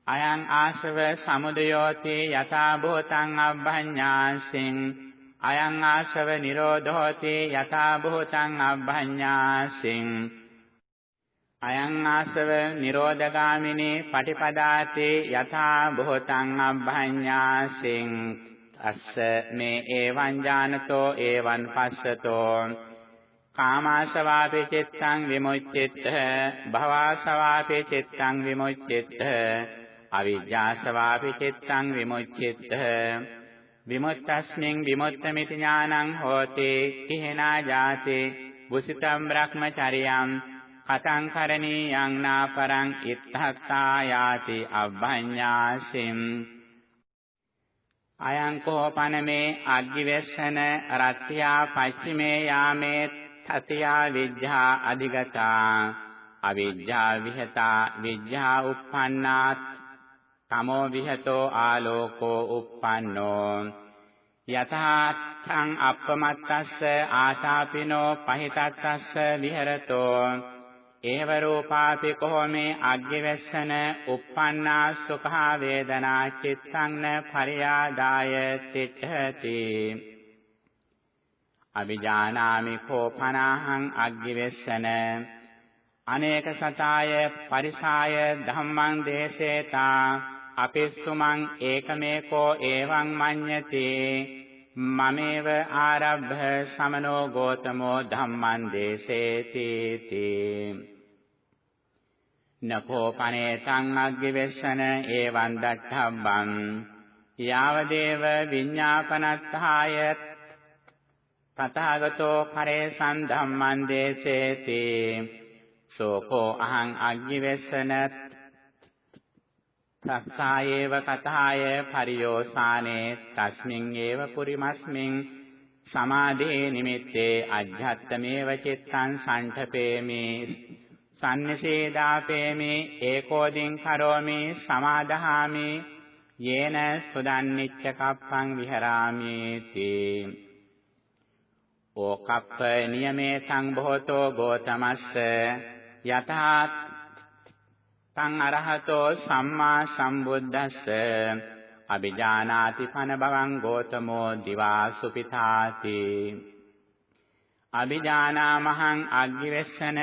අයං ආශව සමුදයෝති යථා භූතං අබ්බඤ්ඤාසින් අයං ආශව නිරෝධෝති යථා භූතං අබ්බඤ්ඤාසින් අයං ආසව නිරෝධගාමිනී පටිපදාති යථා භූතං අබ්බඤ්ඤාසින් අස්ස මේ එවං ඥානතෝ එවං පස්සතෝ කාමාශවාපේ චිත්තං විමුච්ඡිත භවසවාපේ චිත්තං විමුච්ඡිත අවිජ්ජාසවාපේ චිත්තං විමුච්ඡිත විමුක්තස්මින් විමුක්තമിതി ඥානං හෝති කිහෙනා ජාති බුසිතම් බ්‍රහ්මචරියං කතං කරණීයං නාපරං ඉත්තත්තා යාති අබ්බඤ්ඤාසින්. අයං කෝපනමේ අග්ගිවෙස්සන රත්ත්‍යා පච්චිමේ යාමේ තතියා විජ්ජා අධිගතා. අවිජ්ජා විහතා විජ්ජා uppannāත් තමෝ විහතෝ ආලෝකෝ uppannෝ යතහා තං අප්පමත්තස්ස ආසාපිනෝ පහිතත්තස්ස විහෙරතෝ. ඒව රූපාපි කොහොමේ අග්ගිවස්සන uppannā සුඛා වේදනා චිත්තං න පරියාදාය තිට්ඨති අවිජානාමි කෝ පනාහං අග්ගිවෙස්සන අනේක සතාය පරිසාය ධම්මං දේසේතා අපිස්සුමං ඒකමේකෝ එවං මඤ්ඤති මමේව ආරබ්ධ සමනෝ ගෝතමෝ ධම්මං දේසේති තී. නකෝ පනේතං අග්ගිවෙස්සන එවං දට්ඨබ්බං. යාවදේව විඤ්ඤාපනත්ථාය. තථාගතෝ පරේසං ධම්මං දේසේති. සෝකෝ අහං අග්ගිවෙස්සන තස්සායේව කතාය පරියෝසානේ තස්මින් ඒව පුරිමස්මින් සමාධේ නිමිත්තේ අජ්ජත්තමේව චිත්තං සණ්ඨපේමි සම්නිසේදාපේමි ඒකෝදින් කරෝමි සමාදහාමි යේන සුදන්නිච්ච කප්පං විහරාමි තී ඕකප්ප නියමේ සංභෝතෝ ගෝතමස්ස යථා තං අරහතෝ සම්මා සම්බුද්දස්ස අභිජානාති පන බවං ගෝතමෝ දිවා සුපිතාති. අභිජානාමහං අග්ගිවෙස්සන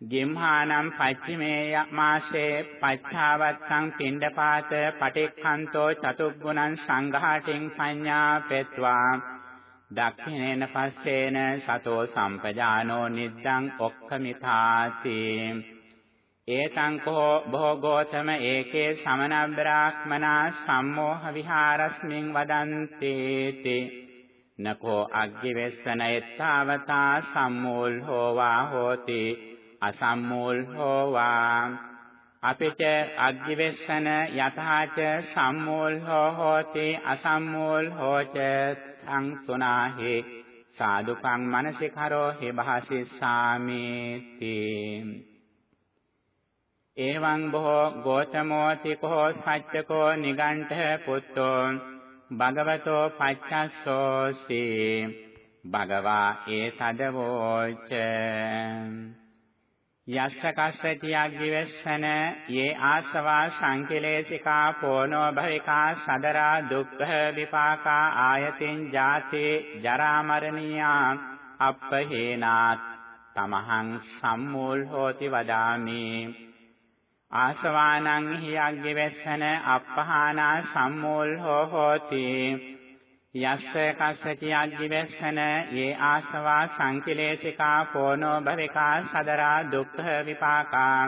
ගිම්හානම් පච්චිමේ මාසේ පච්ඡාවත්තං පිණ්ඩපාත පටික්ඛන්තෝ චතුග්ගුණං සංඝාටින් පඤ්ඤා පෙත්වා. දක්ඛිනේන පස්සේන සතෝ සම්පජානෝ නිද්දං ඔක්ඛමිතාති. ඒතං කෝ භෝගෝතම ඒකේ සමන බ්‍රාහ්මනා සම්මෝහ විහාරස්මින් වදන්ති තේ නකෝ අග්ගිවෙස්සන එත්තාවතා සම්මූල් හෝවා හෝති අසම්මූල් හෝවා අපිට අග්ගිවෙස්සන යතහාච සම්මූල් හෝ හෝති අසම්මූල් හෝච තං සුනාහි සාදුකං මනසිකරෝ හි භාසිස්සාමි තී එවං බොහෝ ගෝතමෝති කෝ සච්චකෝ නිගණ්ඨ පුත්තෝ භගවතෝ පච්චස්සෝසි භගවා ඒතදවෝච යස්ස කස්සති අග්ගිවස්සන යේ ආසවා සංකිලේසිකා පෝනෝ භවිකා සදරා දුක්ඛ විපාකා ආයතින් ජාතේ ජරා මරණියා අප්පහේනාත් තමහං සම්මූල් හෝති වදාමි ආසවානං හි අග්ගවෙස්සන අප්පහානා සම්මූල් හෝ හෝති. යස්ස කස්සති අග්ගවෙස්සන යේ ආසවා සංකිලේශිකා පෝනෝ භවිකා සදරා දුක්ඛ විපාකා.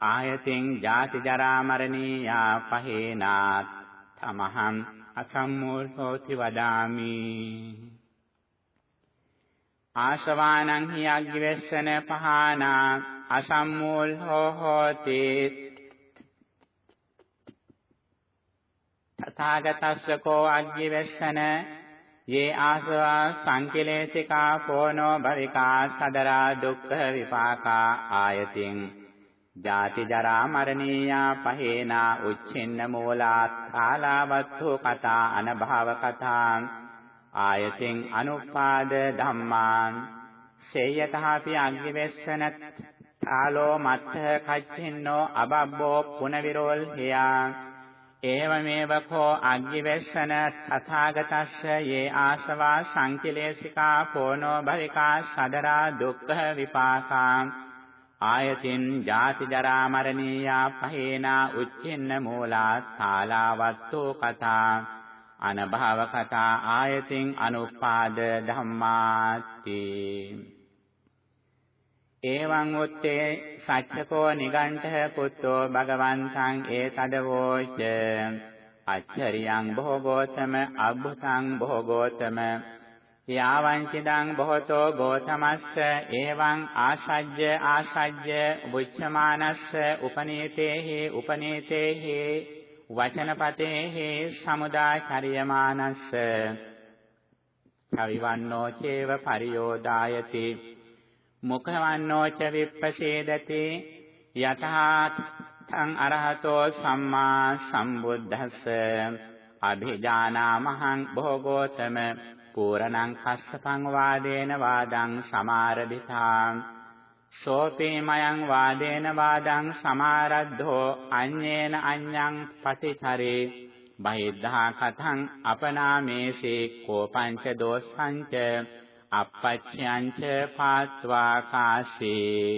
ආයතින් ජාති ජරා මරණීයා පහේනාත්. තමහං අසම්මූල් හෝති වදාමි. ආශවානං හි අග්ගවෙස්සන පහානා අසම්මූල් හෝ හෝති. තථාගතස්ස කෝ අග්ගිවෙස්සන යේ ආසවා සංකිලේශිකා පෝනෝ භවිකා සදරා දුක්ඛ විපාකා ආයතින්. ජාති ජරා මරණීයා පහේනා උච්චින්න මූලාත් කාලාවත්තු කතා අනභව කතා ආයතින් අනුපාද ධම්මාන්. සේයතහපි අග්ගිවෙස්සන කාලෝ මත්ථ කච්චින්නෝ අබබ්බෝ පුනවිරෝල් හියා. ඒවමේව කෝ අග්ගිවෙස්සන තථාගතස්ස යේ ආසවා සංකිලේශිකා පෝනෝ භවිකා සදරා දුක්ඛ විපාකා. ආයතින් ජාති ජරා මරණීයා පහේනා උච්චින්න මූලා තාලාවත්තෝ කතා අනභව කතා ආයතින් අනුපාද ධම්මාති එවං උත්තේ සච්චකෝ නිගණ්ඨ පුත්තෝ භගවන්තං ඒතදවෝච. අච්චරියං භෝගෝතම අබ්බුතං භෝගෝතම යාවංචිදං බොහෝතෝ ගෝතමස්ස එවං ආසජ්‍ය ආසජ්‍ය උච්චමානස්ස උපනීතේහි උපනීතේහි. වචනපතේහි සමුදාචරියමානස්ස. කවිවන්නෝ චේව පරියෝදායති. මුඛවන්නෝච විප්පසේදති. යතහා තං අරහතෝ සම්මා සම්බුද්දස්ස. අභිජානාමහං භෝගෝතම. පූරණං කස්සපං වාදේන වාදං සමාරභිතා. සෝපේමයං වාදේන වාදං සමාරද්ධෝ අඤ්ඤේන අඤ්ඤං පටිචරේ බහිද්ධා කතං අපනාමේසේ කෝපංච දෝස්සංච අපච්ඡයං ච පාත්වා කාසේ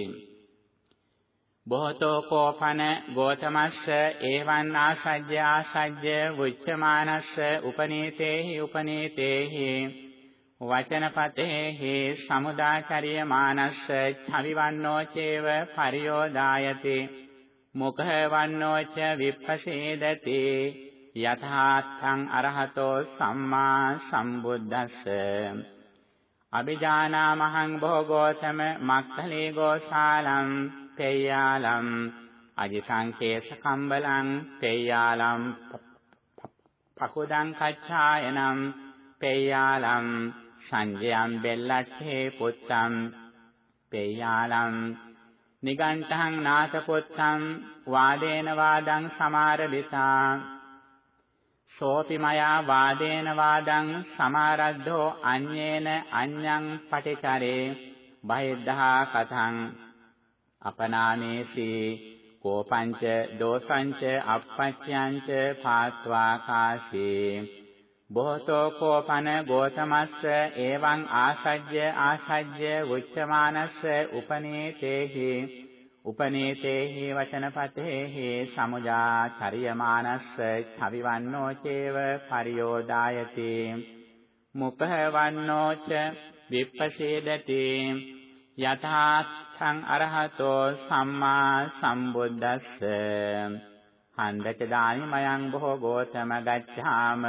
බොහෝතෝ කෝපන ගෝතමස්ස එවං ආසජ්‍ය ආසජ්‍ය වුච්චමානස්ස උපනීතේහි උපනීතේහි වචනපතේහි සමුදාචරියමානස්ස ඡවිවන්නෝ චේව පරියෝදායති. මුඛවන්නෝ ච විප්පසේදති. යථාත්තං අරහතෝ සම්මා සම්බුද්දස්ස. අபிජානාමහං භෝගෝතම මක්ඛලී ගෝශාලං තේයාලම් අජිසංකේස කම්බලං තේයාලම් පකුදං කච්ඡායනම් පේයාලම් සංජයම් බෙල්ලච්ඡේ පුත්තම් පේයාලම් නිගණ්ඨං නාථ පුත්තම් වාදේන වාදං සමාරවිතා සෝපි මයා වාදේන වාදං සමාරද්ධෝ අඤ්ඤේන අඤ්ඤං පටිචරේ බහිද්ධා කතං. අපනාමේසි කෝපංච දෝසංච අපච්ඡයන්ච පාත්වා කාශේ බොහෝතෝ කෝපන ගෝතමස්ස එවං ආසජ්‍ය ආසජ්‍ය උච්චමානස්ස උපනීතේහි උපනීතේහි වචනපතේහි සමුජා චරියමානස්ස චවිවන්නෝ චේව පරියෝදායති මුඛවන්නෝ ච විප්පසේදති යථාත්ථං අරහතෝ සම්මා සම්බුද්දස්ස හන්දච දානි මයං බොහෝ ගෝතම ගච්ඡාම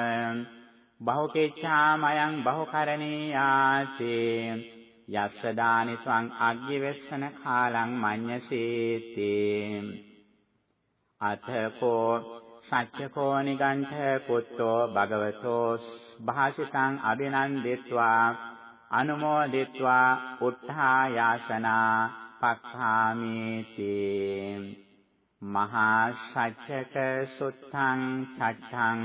බහුකේච්ඡාමයන් බහුකරණීයාති යස්ස දානි ස්වං අග්ගිවෙස්සන කාලං මඤ්ඤසීති. අතකෝ සච්චකෝ නිගණ්ඨ පුත්තෝ භගවතෝ භාසිතං අභිනන්දිත්වා අනුමෝදිත්වා උත්ථායාසනා පක්ඛාමේති. මහා සච්චක සුත්තං චත්තං